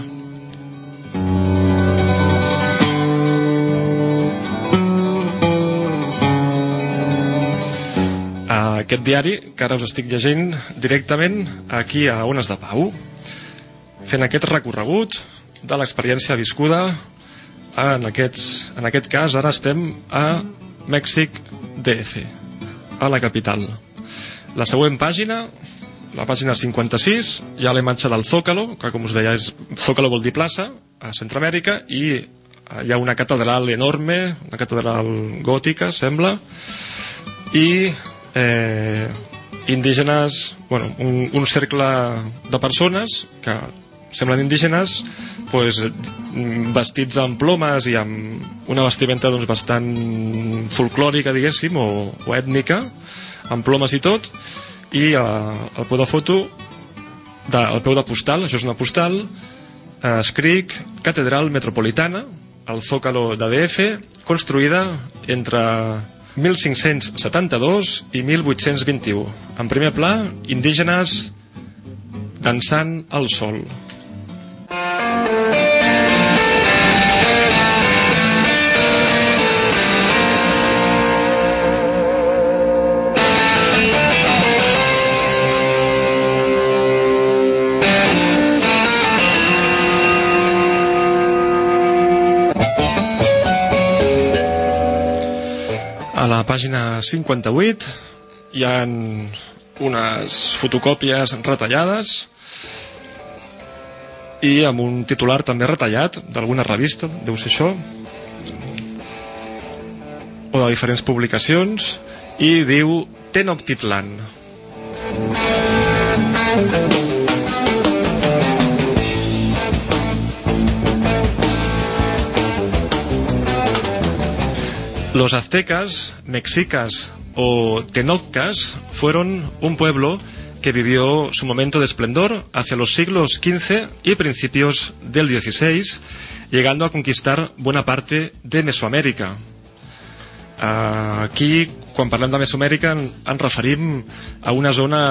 Aquest diari que ara us estic llegint directament aquí a Ones de Pau fent aquest recorregut de l'experiència viscuda en, aquests, en aquest cas ara estem a Mèxic DF a la capital. La següent pàgina la pàgina 56 hi ha la imatge del Zócalo que com us deia és, Zócalo vol dir plaça a Centroamèrica i hi ha una catedral enorme una catedral gòtica sembla i eh, indígenes, bueno, un, un cercle de persones que semblen indígenes pues, vestits amb plomes i amb una vestimenta doncs, bastant folclòrica diguéssim o, o ètnica amb plomes i tot i eh, el peu de foto de, el peu de postal, això és una postal eh, escric Catedral Metropolitana al Zócalo de DF construïda entre 1572 i 1821. En primer pla, indígenes dansant al sol. A la pàgina 58 hi han unes fotocòpies retallades i amb un titular també retallat d'alguna revista, deu ser això o de diferents publicacions i diu Tenochtitlan Los aztecas, mexicas o tenocas fueron un pueblo que vivió su momento de esplendor hacia los siglos XV y principios del XVI, llegando a conquistar buena parte de Mesoamérica. Aquí, quan parlem de Mesoamèrica, ens referim a una zona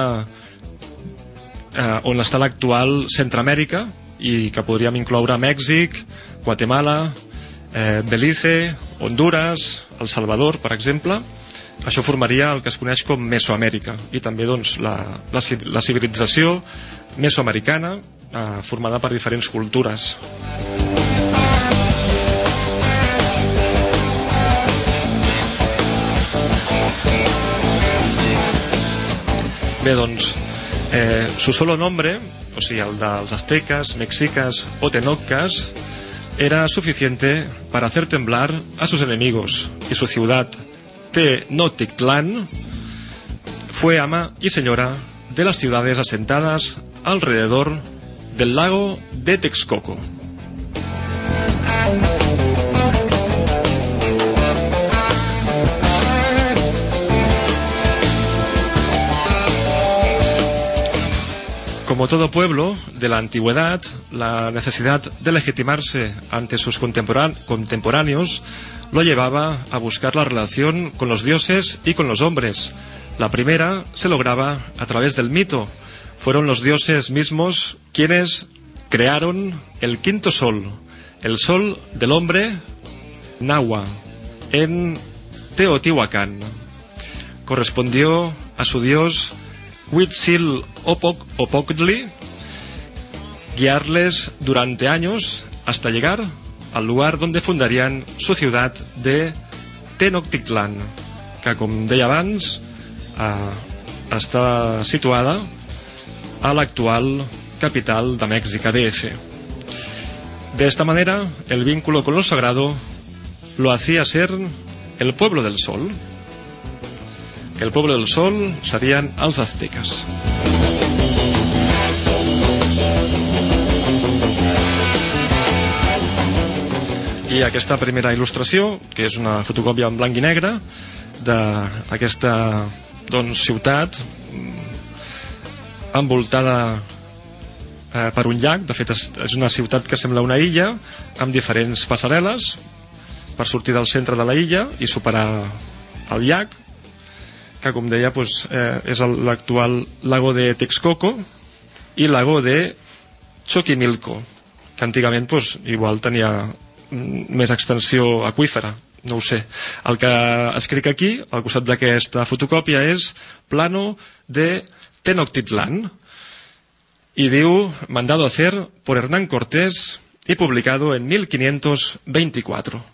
eh, on està l'actual Centroamèrica i que podríem incloure Mèxic, Guatemala, eh, Belize, Honduras, El Salvador, per exemple. Això formaria el que es coneix com Mesoamèrica i també doncs, la, la, la civilització mesoamericana eh, formada per diferents cultures. Bé, doncs, eh, su solo nombre, o sigui, el dels aztecas, mexicas o tenocas, era suficiente para hacer temblar a sus enemigos y su ciudad, Tenochtitlan, fue ama y señora de las ciudades asentadas alrededor del lago de Texcoco. Como todo pueblo de la antigüedad, la necesidad de legitimarse ante sus contemporán- contemporáneos lo llevaba a buscar la relación con los dioses y con los hombres. La primera se lograba a través del mito. Fueron los dioses mismos quienes crearon el quinto sol, el sol del hombre Nahua, en Teotihuacán. Correspondió a su dios Huitzilopochtli guiarles durante años hasta llegar al lugar donde fundarían su ciudad de Tenochtitlan, que com deia abans eh, està situada a l'actual capital de Mèxic, DF. De esta manera, el vínculo con lo sagrado lo hacía ser el pueblo del sol. El pueblo del sol serien els aztecas. I aquesta primera il·lustració, que és una fotocòpia en blanc i negre d'aquesta doncs, ciutat mm, envoltada eh, per un llac, de fet és, és una ciutat que sembla una illa amb diferents passarel·les per sortir del centre de la illa i superar el llac que com deia doncs, eh, és l'actual lago de Texcoco i lago de Choquimilco que antigament doncs, igual tenia més extensió aquífera no ho sé. El que escric aquí, al costat d'aquesta fotocòpia, és plano de Tenochtitlan y diu mandado hacer por Hernán Cortés y publicado en 1524.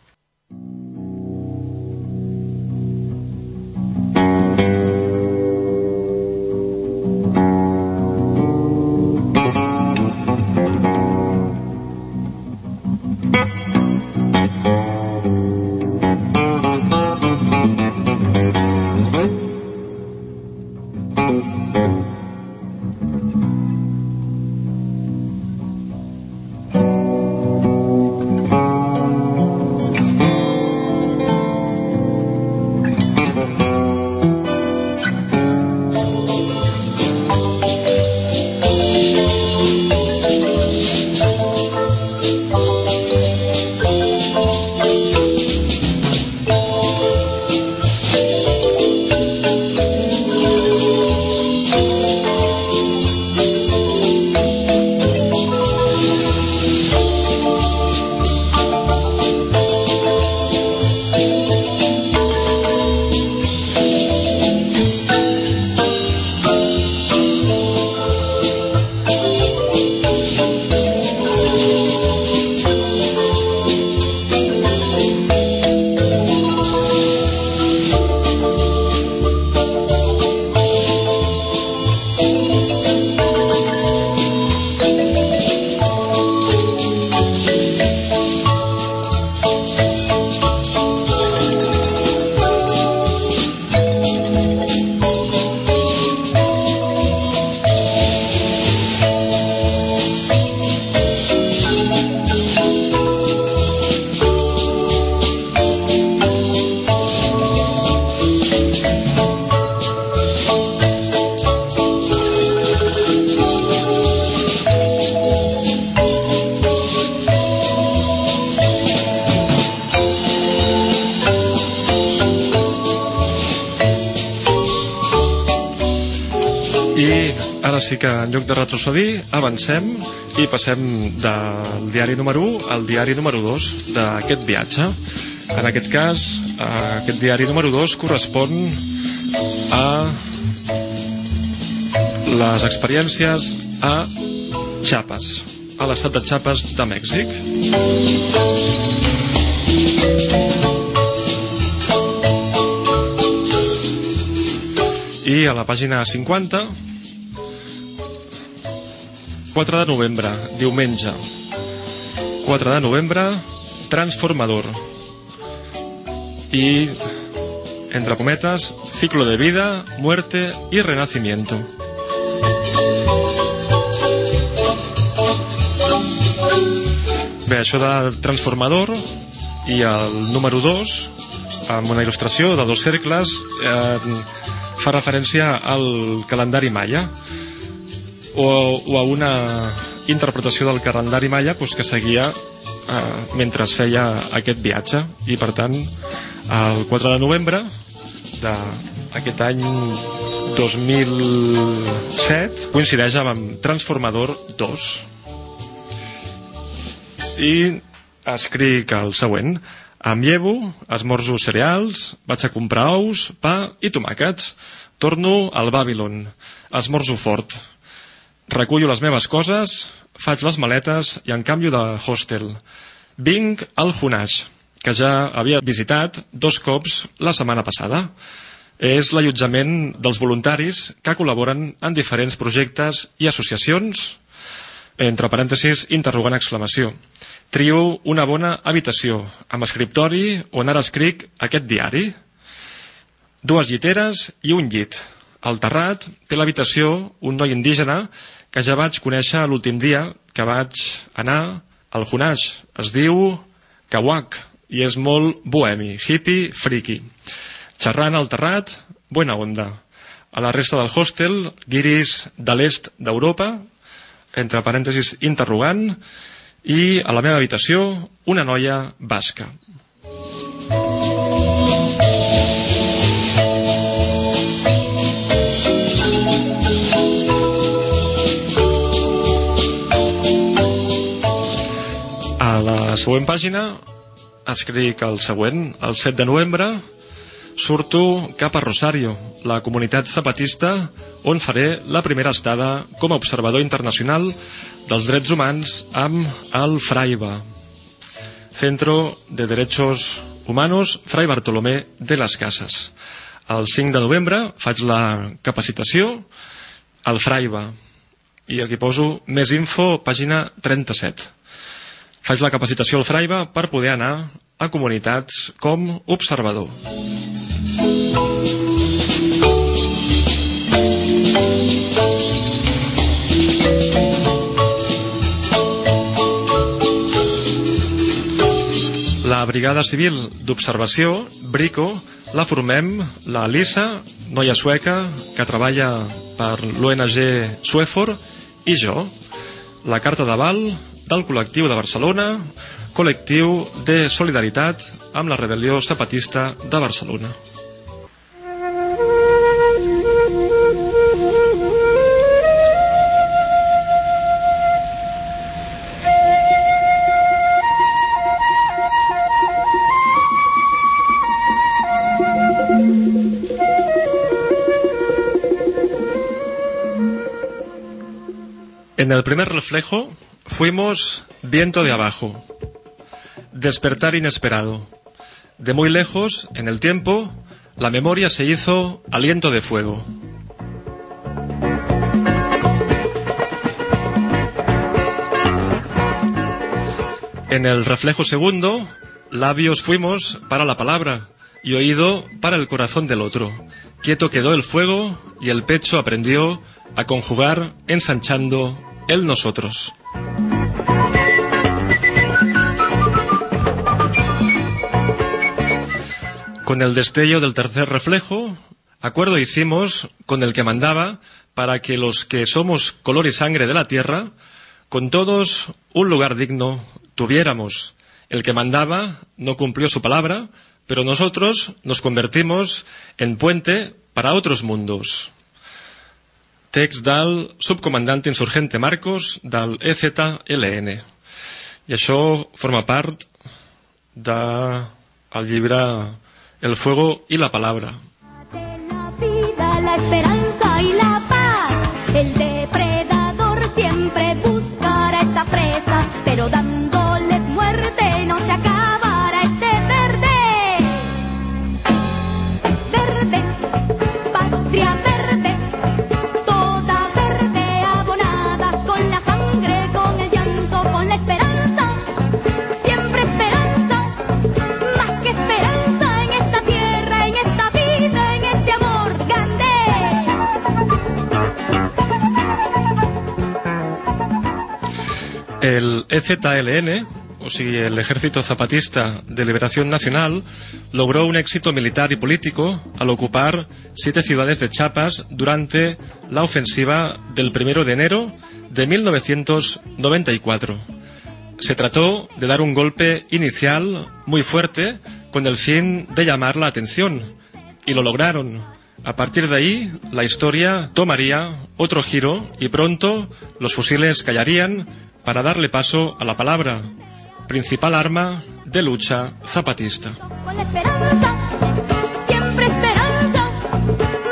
Així que en lloc de retrocedir, avancem i passem del diari número 1 al diari número 2 d'aquest viatge. En aquest cas, eh, aquest diari número 2 correspon a les experiències a Chiapas, a l'estat de Chiapas de Mèxic. I a la pàgina 50 4 de novembre, diumenge. 4 de novembre transformador. Y entre cometas ciclo de vida, muerte y renacimiento. Bé, això de transformador i el número 2 amb una il·lustració de dos cercles eh, fa referència al calendari maia o, o a una interpretació del calendari maia doncs, que seguia eh, mentre feia aquest viatge i per tant el 4 de novembre d'aquest any 2007 coincideix amb Transformador 2 i escric el següent em llevo, esmorzo cereals, vaig a comprar ous, pa i tomàquets. Torno al Babylon. Esmorzo fort. Recullo les meves coses, faig les maletes i en canvio de hostel. Vinc al Hunash, que ja havia visitat dos cops la setmana passada. És l'allotjament dels voluntaris que col·laboren en diferents projectes i associacions, entre parèntesis, interrogant exclamació. Trio una bona habitació, amb escriptori on ara escric aquest diari, dues lliteres i un llit. Al terrat té l'habitació un noi indígena que ja vaig conèixer l'últim dia que vaig anar al Hunash. Es diu Kawak i és molt bohemi, hippie, friki. Xerrant al terrat, buena onda. A la resta del hostel, guiris de l'est d'Europa, entre parèntesis interrogant, i a la meva habitació una noia basca. Següent pàgina escric el següent. El 7 de novembre surto cap a Rosario, la comunitat zapatista, on faré la primera estada com a observador internacional dels drets humans amb el Fraiba, Centro de Derechos Humanos Fray Bartolomé de les Cases. El 5 de novembre faig la capacitació al Fraiba i aquí poso més info, pàgina 37. Faig la capacitació al Fraiba per poder anar a comunitats com observador. La Brigada Civil d'Observació, BRICO, la formem la Lisa, noia sueca que treballa per l'ONG Suefor, i jo, la carta d'aval del col·lectiu de Barcelona, col·lectiu de solidaritat amb la rebel·lió zapatista de Barcelona. En el primer reflejo fuimos viento de abajo, despertar inesperado. De muy lejos, en el tiempo, la memoria se hizo aliento de fuego. En el reflejo segundo, labios fuimos para la palabra y oído para el corazón del otro. Quieto quedó el fuego y el pecho aprendió a conjugar ensanchando el nosotros. Con el destello del tercer reflejo, acuerdo hicimos con el que mandaba para que los que somos color y sangre de la tierra, con todos un lugar digno tuviéramos. El que mandaba no cumplió su palabra, pero nosotros nos convertimos en puente para otros mundos. Text del subcomandante insurgente Marcos del EZLN. I això forma part del de llibre El fuego y la palabra. La vida, la esperanza y la El EZLN, o sigui, el Ejército Zapatista de Liberación Nacional, logró un éxito militar y político al ocupar siete ciudades de Chiapas durante la ofensiva del 1 de enero de 1994. Se trató de dar un golpe inicial muy fuerte con el fin de llamar la atención, y lo lograron. A partir de ahí, la historia tomaría otro giro y pronto los fusiles callarían para darle paso a la palabra, principal arma de lucha zapatista. Con la esperanza, siempre esperanza,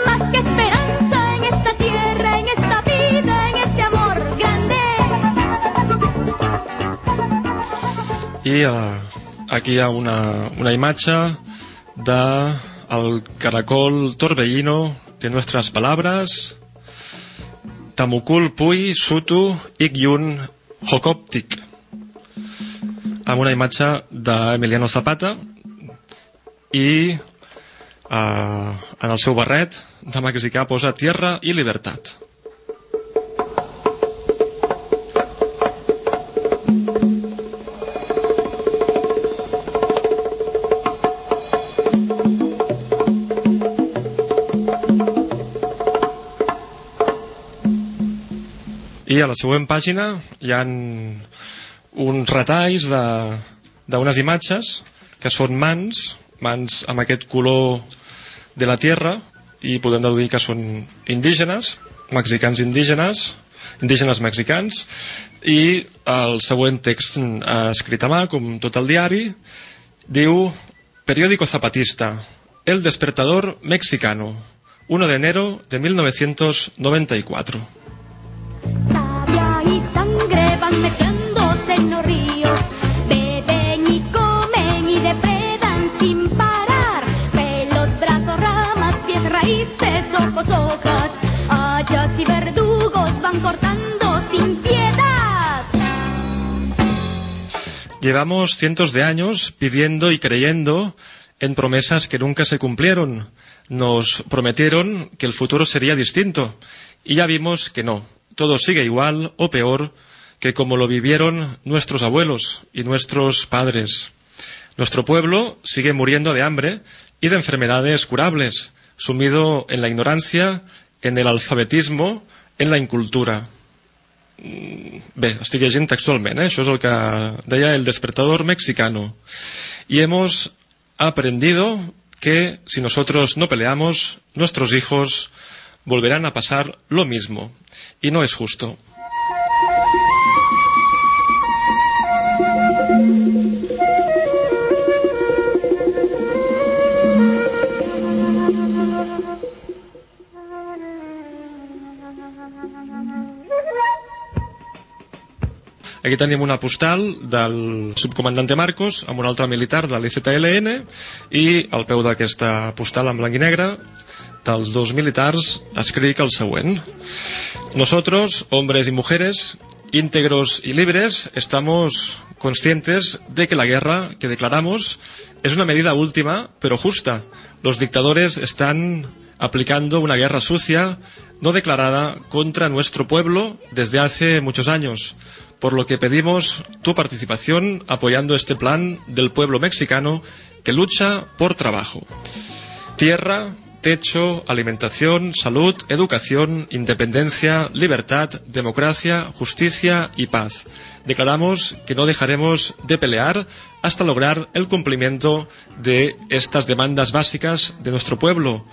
más que esperanza en esta tierra, en esta vida, en este amor grande. I eh, aquí hi ha una, una imatge de el caracol torbellino de nuestras palabras Tamukul Pui Sutu Ikyun Hokoptik amb una imatge d'Emiliano Zapata i eh, en el seu barret de mexicà posa Tierra i Libertat I a la següent pàgina hi han uns retalls d'unes imatges que són mans, mans amb aquest color de la tierra i podem deduir que són indígenes, mexicans indígenes, indígenes mexicans i el següent text eh, escrit a mà, com tot el diari, diu Periódico Zapatista, El Despertador Mexicano, 1 de enero de 1994. Van mezclándose en los ríos, beben y comen y depredan sin parar. Pelos, brazos, ramas, pies, raíces, ojos, hojas, hayas y verdugos van cortando sin piedad. Llevamos cientos de años pidiendo y creyendo en promesas que nunca se cumplieron. Nos prometieron que el futuro sería distinto y ya vimos que no. Todo sigue igual o peor que como lo vivieron nuestros abuelos y nuestros padres. Nuestro pueblo sigue muriendo de hambre y de enfermedades curables, sumido en la ignorancia, en el alfabetismo, en la incultura. Bé, estic llegint textualment, eh? això és que el despertador mexicano. Y hemos aprendido que si nosotros no peleamos, nuestros hijos volverán a pasar lo mismo. Y no es justo. Aquí tenim una postal del subcomandante Marcos amb un altre militar de l'ICTLN i al peu d'aquesta postal en blanc i negre dels dos militars escric el següent. Nosotros, hombres y mujeres, íntegros y libres, estamos conscientes de que la guerra que declaramos es una medida última, pero justa. Los dictadores están aplicando una guerra sucia, no declarada, contra nuestro pueblo desde hace muchos años, por lo que pedimos tu participación apoyando este plan del pueblo mexicano que lucha por trabajo. Tierra, techo, alimentación, salud, educación, independencia, libertad, democracia, justicia y paz. Declaramos que no dejaremos de pelear hasta lograr el cumplimiento de estas demandas básicas de nuestro pueblo.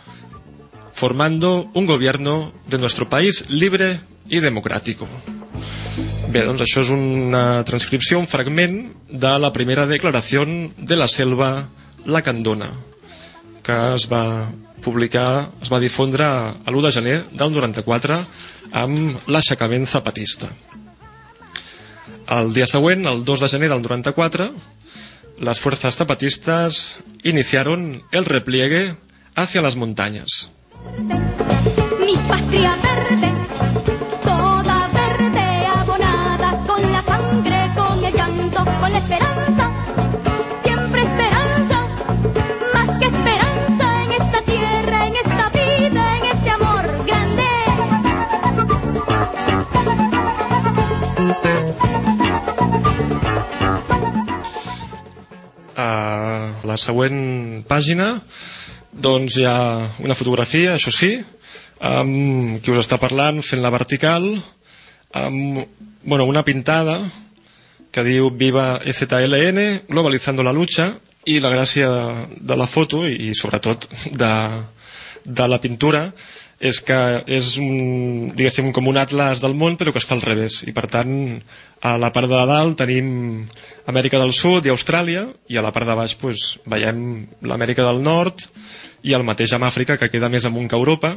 formando un gobierno de nuestro país libre y democrático. Bé, doncs això és una transcripció, un fragment de la primera declaració de la selva lacandona, que es va publicar, es va difondre l'1 de gener del 94 amb l'aixecament zapatista. El dia següent, el 2 de gener del 94, las fuerzas zapatistas iniciaron el repliegue hacia las montañas. Mi patria verde, A la següent pàgina doncs hi ha una fotografia, això sí, amb qui us està parlant fent la vertical, amb bueno, una pintada que diu Viva EZLN, globalizando la lucha, i la gràcia de, de la foto i, sobretot de, de la pintura és que és un, diguéssim, com un atlas del món però que està al revés. I per tant a la part de dalt tenim Amèrica del Sud i Austràlia i a la part de baix pues, veiem l'Amèrica del Nord i el mateix amb Àfrica que queda més amunt que Europa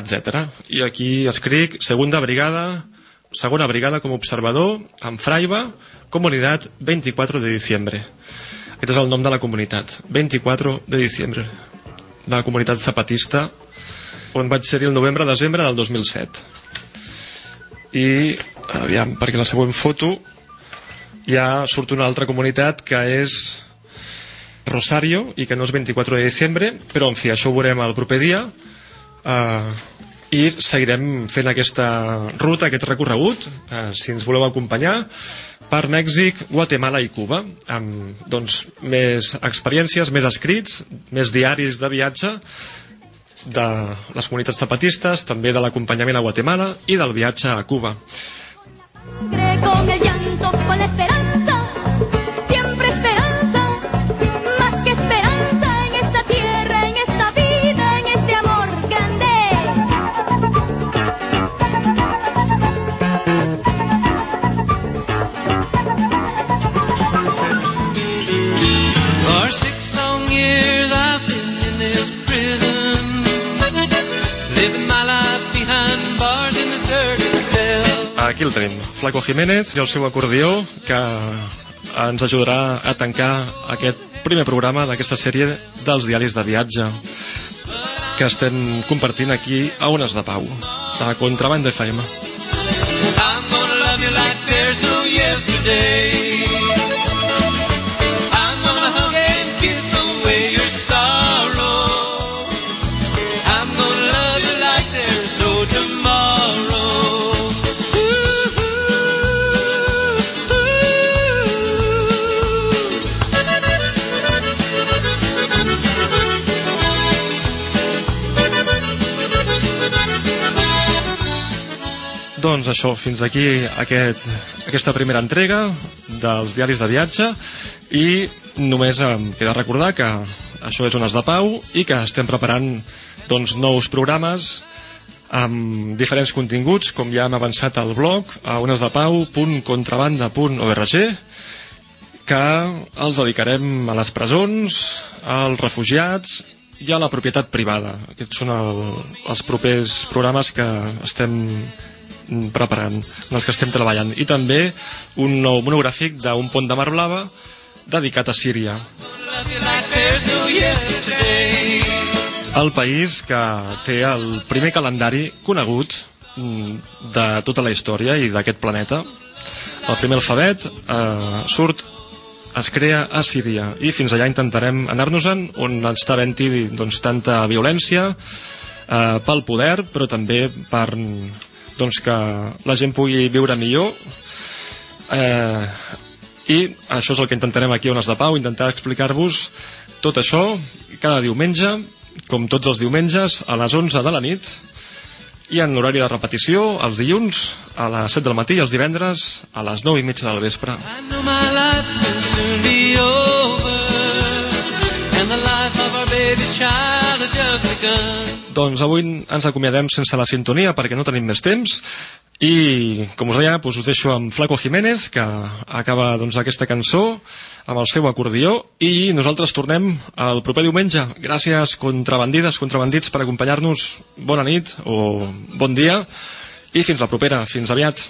etc. I aquí escric segunda brigada segona brigada com observador en Fraiba, comunitat 24 de diciembre. Aquest és el nom de la comunitat 24 de diciembre. La comunitat zapatista on vaig ser el novembre-desembre del 2007 i aviam, perquè la següent foto ja surt una altra comunitat que és Rosario i que no és 24 de desembre però en fi, això ho veurem el proper dia. Eh, i seguirem fent aquesta ruta, aquest recorregut eh, si ens voleu acompanyar per Mèxic, Guatemala i Cuba amb doncs, més experiències, més escrits, més diaris de viatge de les comunitats zapatistes, també de l'acompanyament a Guatemala i del viatge a Cuba. Con el llanto, con la esperanza. Aquí el tenim, Flaco Jiménez i el seu acordió que ens ajudarà a tancar aquest primer programa d'aquesta sèrie dels diaris de viatge que estem compartint aquí a Ones de Pau, a Contrabanda FM. I'm gonna love you like there's no yesterday. Doncs això, fins aquí aquest, aquesta primera entrega dels diaris de viatge i només em queda recordar que això és Ones de Pau i que estem preparant doncs, nous programes amb diferents continguts, com ja hem avançat al blog, a onesdepau.contrabanda.org que els dedicarem a les presons, als refugiats i a la propietat privada. Aquests són el, els propers programes que estem preparant, en els que estem treballant. I també un nou monogràfic d'un pont de mar blava dedicat a Síria. El país que té el primer calendari conegut mm, de tota la història i d'aquest planeta. El primer alfabet eh, surt es crea a Síria i fins allà intentarem anar-nos-en on està havent-hi doncs, tanta violència eh, pel poder però també per doncs, que la gent pugui viure millor eh, i això és el que intentarem aquí a Ones de Pau intentar explicar-vos tot això cada diumenge com tots els diumenges a les 11 de la nit i en horari de repetició els dilluns a les 7 del matí i els divendres a les 9 i mitja del vespre baby child just begun. Doncs avui ens acomiadem sense la sintonia perquè no tenim més temps i, com us deia, doncs us deixo amb Flaco Jiménez que acaba doncs, aquesta cançó amb el seu acordió i nosaltres tornem el proper diumenge. Gràcies, contrabandides, contrabandits, per acompanyar-nos. Bona nit o bon dia i fins la propera. Fins aviat.